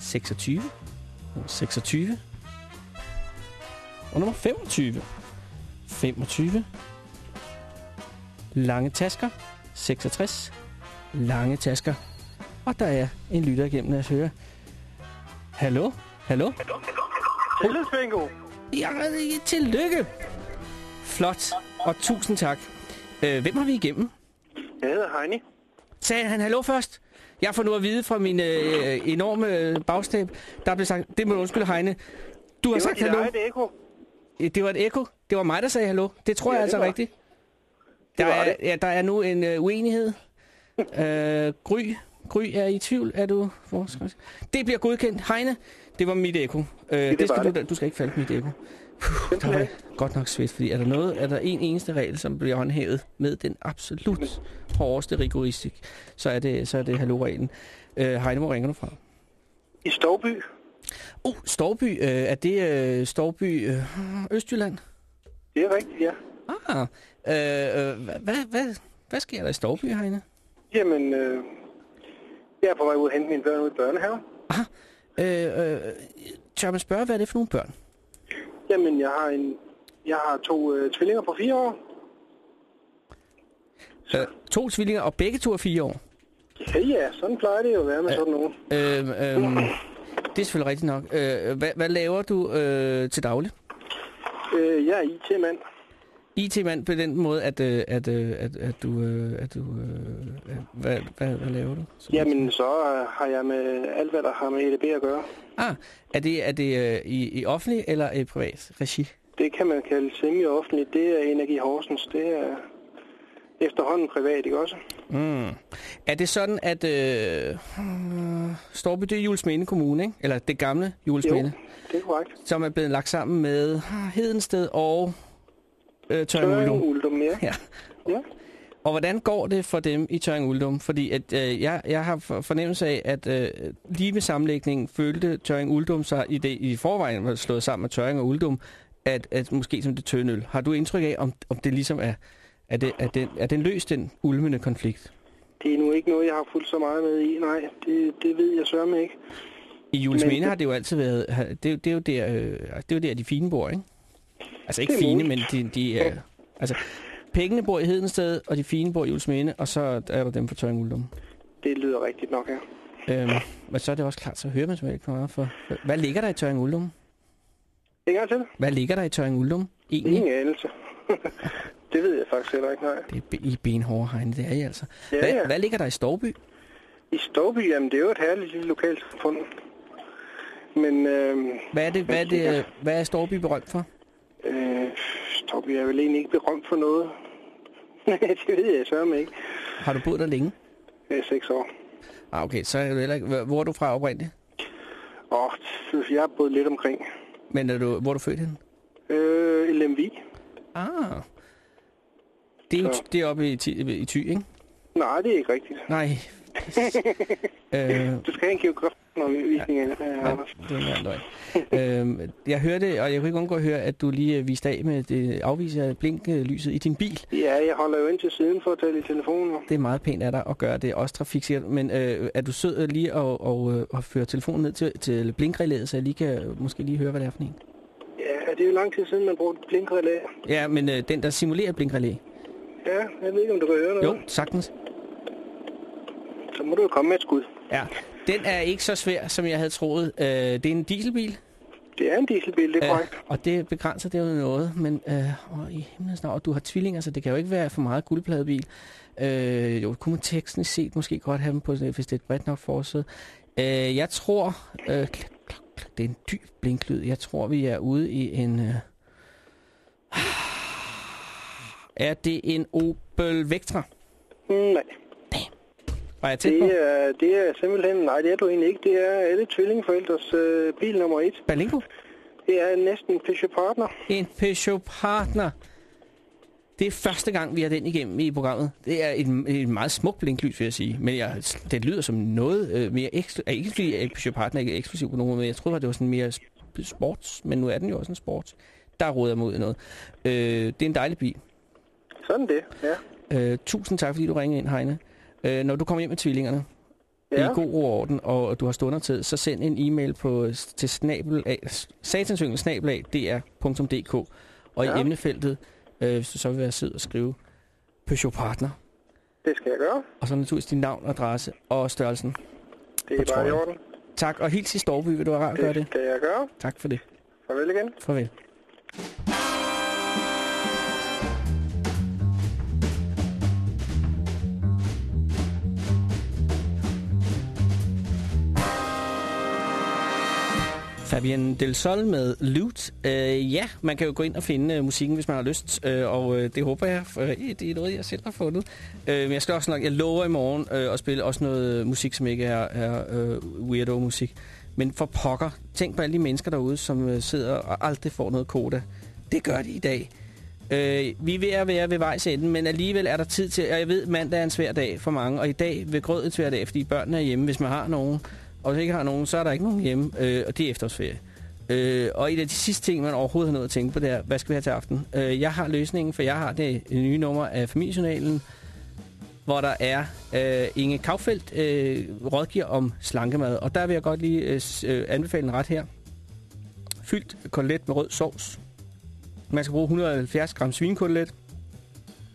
26, nummer 26, og nummer 25. 25, lange tasker, 66, lange tasker. Og der er en lytter igennem, lad os høre. Hallo? Hallo? Tillykke, Ja, tillykke. Flot, og tusind tak. Øh, hvem har vi igennem? Jeg hedder Heini. Sagde han hallo først? Jeg får nu at vide fra min øh, enorme øh, bagstab, der blev sagt, det må du undskylde, Heine. Du har Det var sagt hallo. eget ekko. Øh, Det var et ekko. Det var mig, der sagde hallo. Det tror Ja, jeg det altså var. rigtigt. Der var er, det. ja, der er nu en øh, uenighed. Øh, Gry, Gry er i tvivl, er du forsker? Det bliver godkendt. Heine, det var mit ekko. Øh, det, det skal du, du skal ikke falde mit ekko. Puh, der var godt nok svedt, fordi er der noget, er der en eneste regel, som bliver håndhævet med den absolut hårdeste rigoristik, så er det, så er det hallo-reglen. Øh, Heine, hvor ringer du fra? I Stovby. Oh, Storby, øh, er det øh, Storby øh, Østjylland? Det er rigtigt, ja. Ah, øh, øh, hvad, hvad, hvad, hvad sker der i Storby, Heine? Jamen, øh, jeg er på vej ud og hente mine børn ud i børnehaven. Øh, øh, tør man spørge, hvad er det for nogle børn? Jamen, jeg har, en, jeg har to øh, tvillinger på fire år. Øh, to tvillinger, og begge to er fire år. Ja, ja, sådan plejer det jo at være med sådan nogen. Øh, øh, Det er selvfølgelig rigtigt nok. Øh, hvad, hvad laver du øh, til daglig? Øh, jeg er IT-mand. IT-mand på den måde, at, øh, at, øh, at, at du... Øh, at du øh, hvad, hvad, hvad laver du? Jamen, så har jeg med alt, hvad der har med EDB at gøre. Ah, er det, er det i, i offentlig eller i privat regi? Det kan man kalde semi-offentligt. Det er Energi Horsens. Det er efterhånden privat, ikke også? Mm. Er det sådan, at øh, hmm, Storby, det er Julesminde Kommune, ikke? Eller det gamle Julesminde? Jo, det er korrekt. Som er blevet lagt sammen med ah, Hedensted og øh, Tøring Uldum. Uldum, ja. ja. ja. Og hvordan går det for dem i Tøring Uldum? Fordi at, øh, jeg, jeg har for- fornemmelse af, at øh, lige ved sammenlægningen følte Tøring Uldum sig i det i forvejen var slået sammen med Tøring og Uldum, at, at måske som det tynde øl. Har du indtryk af, om, om det ligesom er, er, det, er, den, er den løst, den ulmende konflikt? Det er nu ikke noget, jeg har fulgt så meget med i. Nej, det, det ved jeg sørme ikke. I Julesminde Men- har det jo altid været, det, er jo- det, er jo der, øh, det er jo der, de fine bor, ikke? Altså ikke fine, men de, de er... Altså, pengene bor i Hedensted, og de fine bor i Julesminde, og så er der dem fra Tøring Uldum. Det lyder rigtigt nok, ja. Øhm, men så er det også klart, så hører man selvfølgelig ikke meget for... Hvad ligger der i Tøring Uldum? Gang til. Hvad ligger der i Tøring Uldum egentlig? Ingen anelse. det ved jeg faktisk heller ikke, nej. Det er I benhårde hegne, det er I altså. Ja, hvad, ja. hvad ligger der i Storby? I Storby, jamen det er jo et herligt lille lokalt samfund. Men øh, Hvad er, det, hvad, er det, øh, hvad er Storby berømt for? Øh, Storby er vel egentlig ikke berømt for noget. det ved jeg sørme ikke. Har du boet der længe? Jeg er seks år. Ah, okay, så er du heller ikke... Hvor er du fra oprindeligt? Og jeg har boet lidt omkring. Men er du, hvor er du født henne? Øh, i Lemvig. Ah. Det er, Så. det er oppe i, Thy, i Thy, ikke? Nej, det er ikke rigtigt. Nej. Øh, Du skal have en geografundervisning, øh, ja, Anders. det er øhm, jeg hørte, og jeg kunne ikke undgå at høre, at du lige viste af med det afviser blinklyset i din bil. Ja, jeg holder jo ind til siden for at tale i telefonen. Det er meget pænt af dig at gøre det, også trafiksikkert. Men øh, er du sød lige at, og, øh, at føre telefonen ned til, til blinkrelæet, så jeg lige kan måske lige høre, hvad det er for en? Ja, det er jo lang tid siden, man brugte blinkrelæ. Ja, men øh, den, der simulerer blinkrelæ. Ja, jeg ved ikke, om du kan høre noget. Jo, sagtens. Så må du jo komme med et skud. Ja, den er ikke så svær, som jeg havde troet. Øh, det er en dieselbil. Det er en dieselbil, det er korrekt. og det begrænser det jo noget, men øh, åh, i himlens navn, og du har tvillinger, så det kan jo ikke være for meget guldpladebil. Øh, jo, kunne man teknisk set måske godt have dem på, hvis det er et bredt nok forsæde. Øh, jeg tror, øh, det er en dyb blinklyd. Jeg tror, vi er ude i en... Øh, er det en Opel Vectra? Nej. Var jeg tæt på? Det er, det er simpelthen, nej, det er du egentlig ikke. Det er alle tvillingeforældres øh, bil nummer et. Berlingo? Det er næsten en Peugeot Partner. En Peugeot Partner. Det er første gang, vi har den igennem i programmet. Det er et, et meget smukt blinklys, vil jeg sige. Men jeg, det lyder som noget øh, mere eksklusivt. Ikke fordi Peugeot Partner ikke er eksklusiv på nogen måde, men jeg troede, det var sådan mere sp- sports. Men nu er den jo også en sport. Der råder jeg mod noget. Øh, det er en dejlig bil. Sådan det, ja. Øh, tusind tak, fordi du ringede ind, Heine. Øh, når du kommer hjem med tvillingerne, Ja. i god ro og orden, og du har stunder til, så send en e-mail på, til snabel af, satansyngel snabel af dr.dk, og Ja. i emnefeltet, øh, så vil være sød og skrive Peugeot Partner, Det skal jeg gøre. og så naturligvis din navn, adresse og størrelsen. Det er bare i trøjen. orden. Tak, og hils i Storby, vil du have rart at gøre det? skal jeg gøre. Tak for det. Farvel igen. Farvel. Fabien Del Sol med Loot. Øh, ja, man kan jo gå ind og finde øh, musikken, hvis man har lyst, øh, og øh, det håber jeg, for øh, det er noget, jeg selv har fundet. Øh, men jeg skal også nok, jeg lover i morgen øh, at spille også noget øh, musik, som ikke er, er øh, weirdo-musik. Men for pokker, tænk på alle de mennesker derude, som øh, sidder og aldrig får noget koda. Det gør de i dag. Øh, vi er ved at være ved vejs ende, men alligevel er der tid til, og jeg ved, mandag er en svær dag for mange, og i dag vil grødet svær dag, fordi børnene er hjemme, hvis man har nogen. Og hvis ikke har nogen, så er der ikke nogen hjemme, øh, og det er efterårsferie. Øh, og en af de sidste ting, man overhovedet har nået at tænke på, det er, hvad skal vi have til aften? Øh, jeg har løsningen, for jeg har det nye nummer af familiejournalen, hvor der er øh, Inge Kaufeldt øh, rådgiver om slankemad. Og der vil jeg godt lige øh, øh anbefale en ret her. Fyldt kotelet med rød sovs. Man skal bruge 170 gram svinkotelet.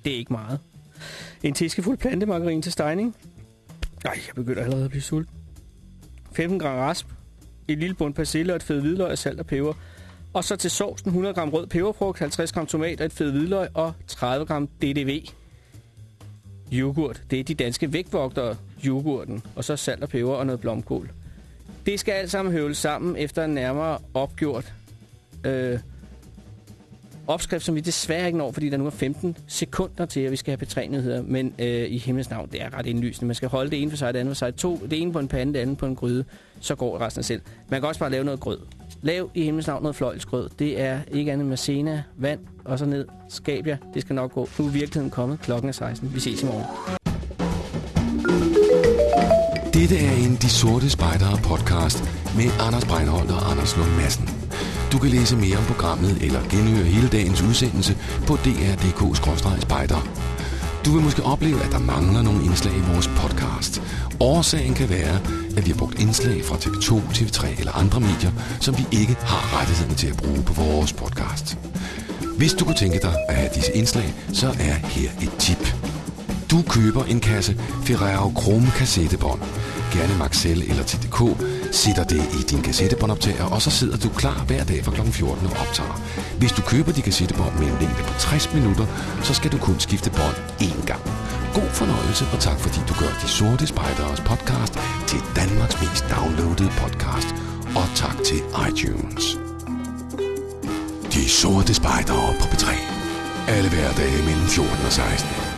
Det er ikke meget. En teskefuld plantemargarin til stegning. Nej, jeg begynder allerede at blive sulten. 15 gram rasp. et lille bund persille og et fed hvidløg og salt og peber. Og så til sovsen 100 gram rød peberfrugt, 50 gram tomat og et fed hvidløg og 30 gram DDV. Yoghurt, det er de danske vægtvogtere, yoghurten. Og så salt og peber og noget blomkål. Det skal alt sammen høvles sammen efter en nærmere opgjort øh, opskrift, som vi desværre ikke når, fordi der nu er 15 sekunder til, at vi skal have P3-nyheder. Men øh, i himlens navn, det er ret indlysende. Man skal holde det ene for sig, det andet for sig. To, det ene på en pande, det andet på en gryde. Så går resten af selv. Man kan også bare lave noget grød. Lav i himlens navn noget fløjlsgrød. Det er ikke andet med sena, vand og så ned. Skab jer. Det skal nok gå. Nu er virkeligheden kommet. Klokken er 16. Vi ses i morgen. Dette er en De Sorte Spejdere podcast med Anders Breinholt og Anders Lund Madsen. Du kan læse mere om programmet eller genhøre hele dagens udsendelse på dr.dk-spejder. Du vil måske opleve, at der mangler nogle indslag i vores podcast. Årsagen kan være, at vi har brugt indslag fra TV2, TV3 eller andre medier, som vi ikke har rettighederne til at bruge på vores podcast. Hvis du kunne tænke dig at have disse indslag, så er her et tip. Du køber en kasse Ferrero Chrome kassettebånd, gerne Maxell eller TDK, sætter det i din kassettebåndoptager, og så sidder du klar hver dag fra kl. 14 og optager. Hvis du køber de kassettebånd med en længde på 60 minutter, så skal du kun skifte bånd én gang. God fornøjelse, og tak fordi du gør De Sorte Spejderes podcast til Danmarks mest downloadede podcast. Og tak til iTunes. De Sorte Spejdere på P3. Alle hverdage mellem 14 og 16.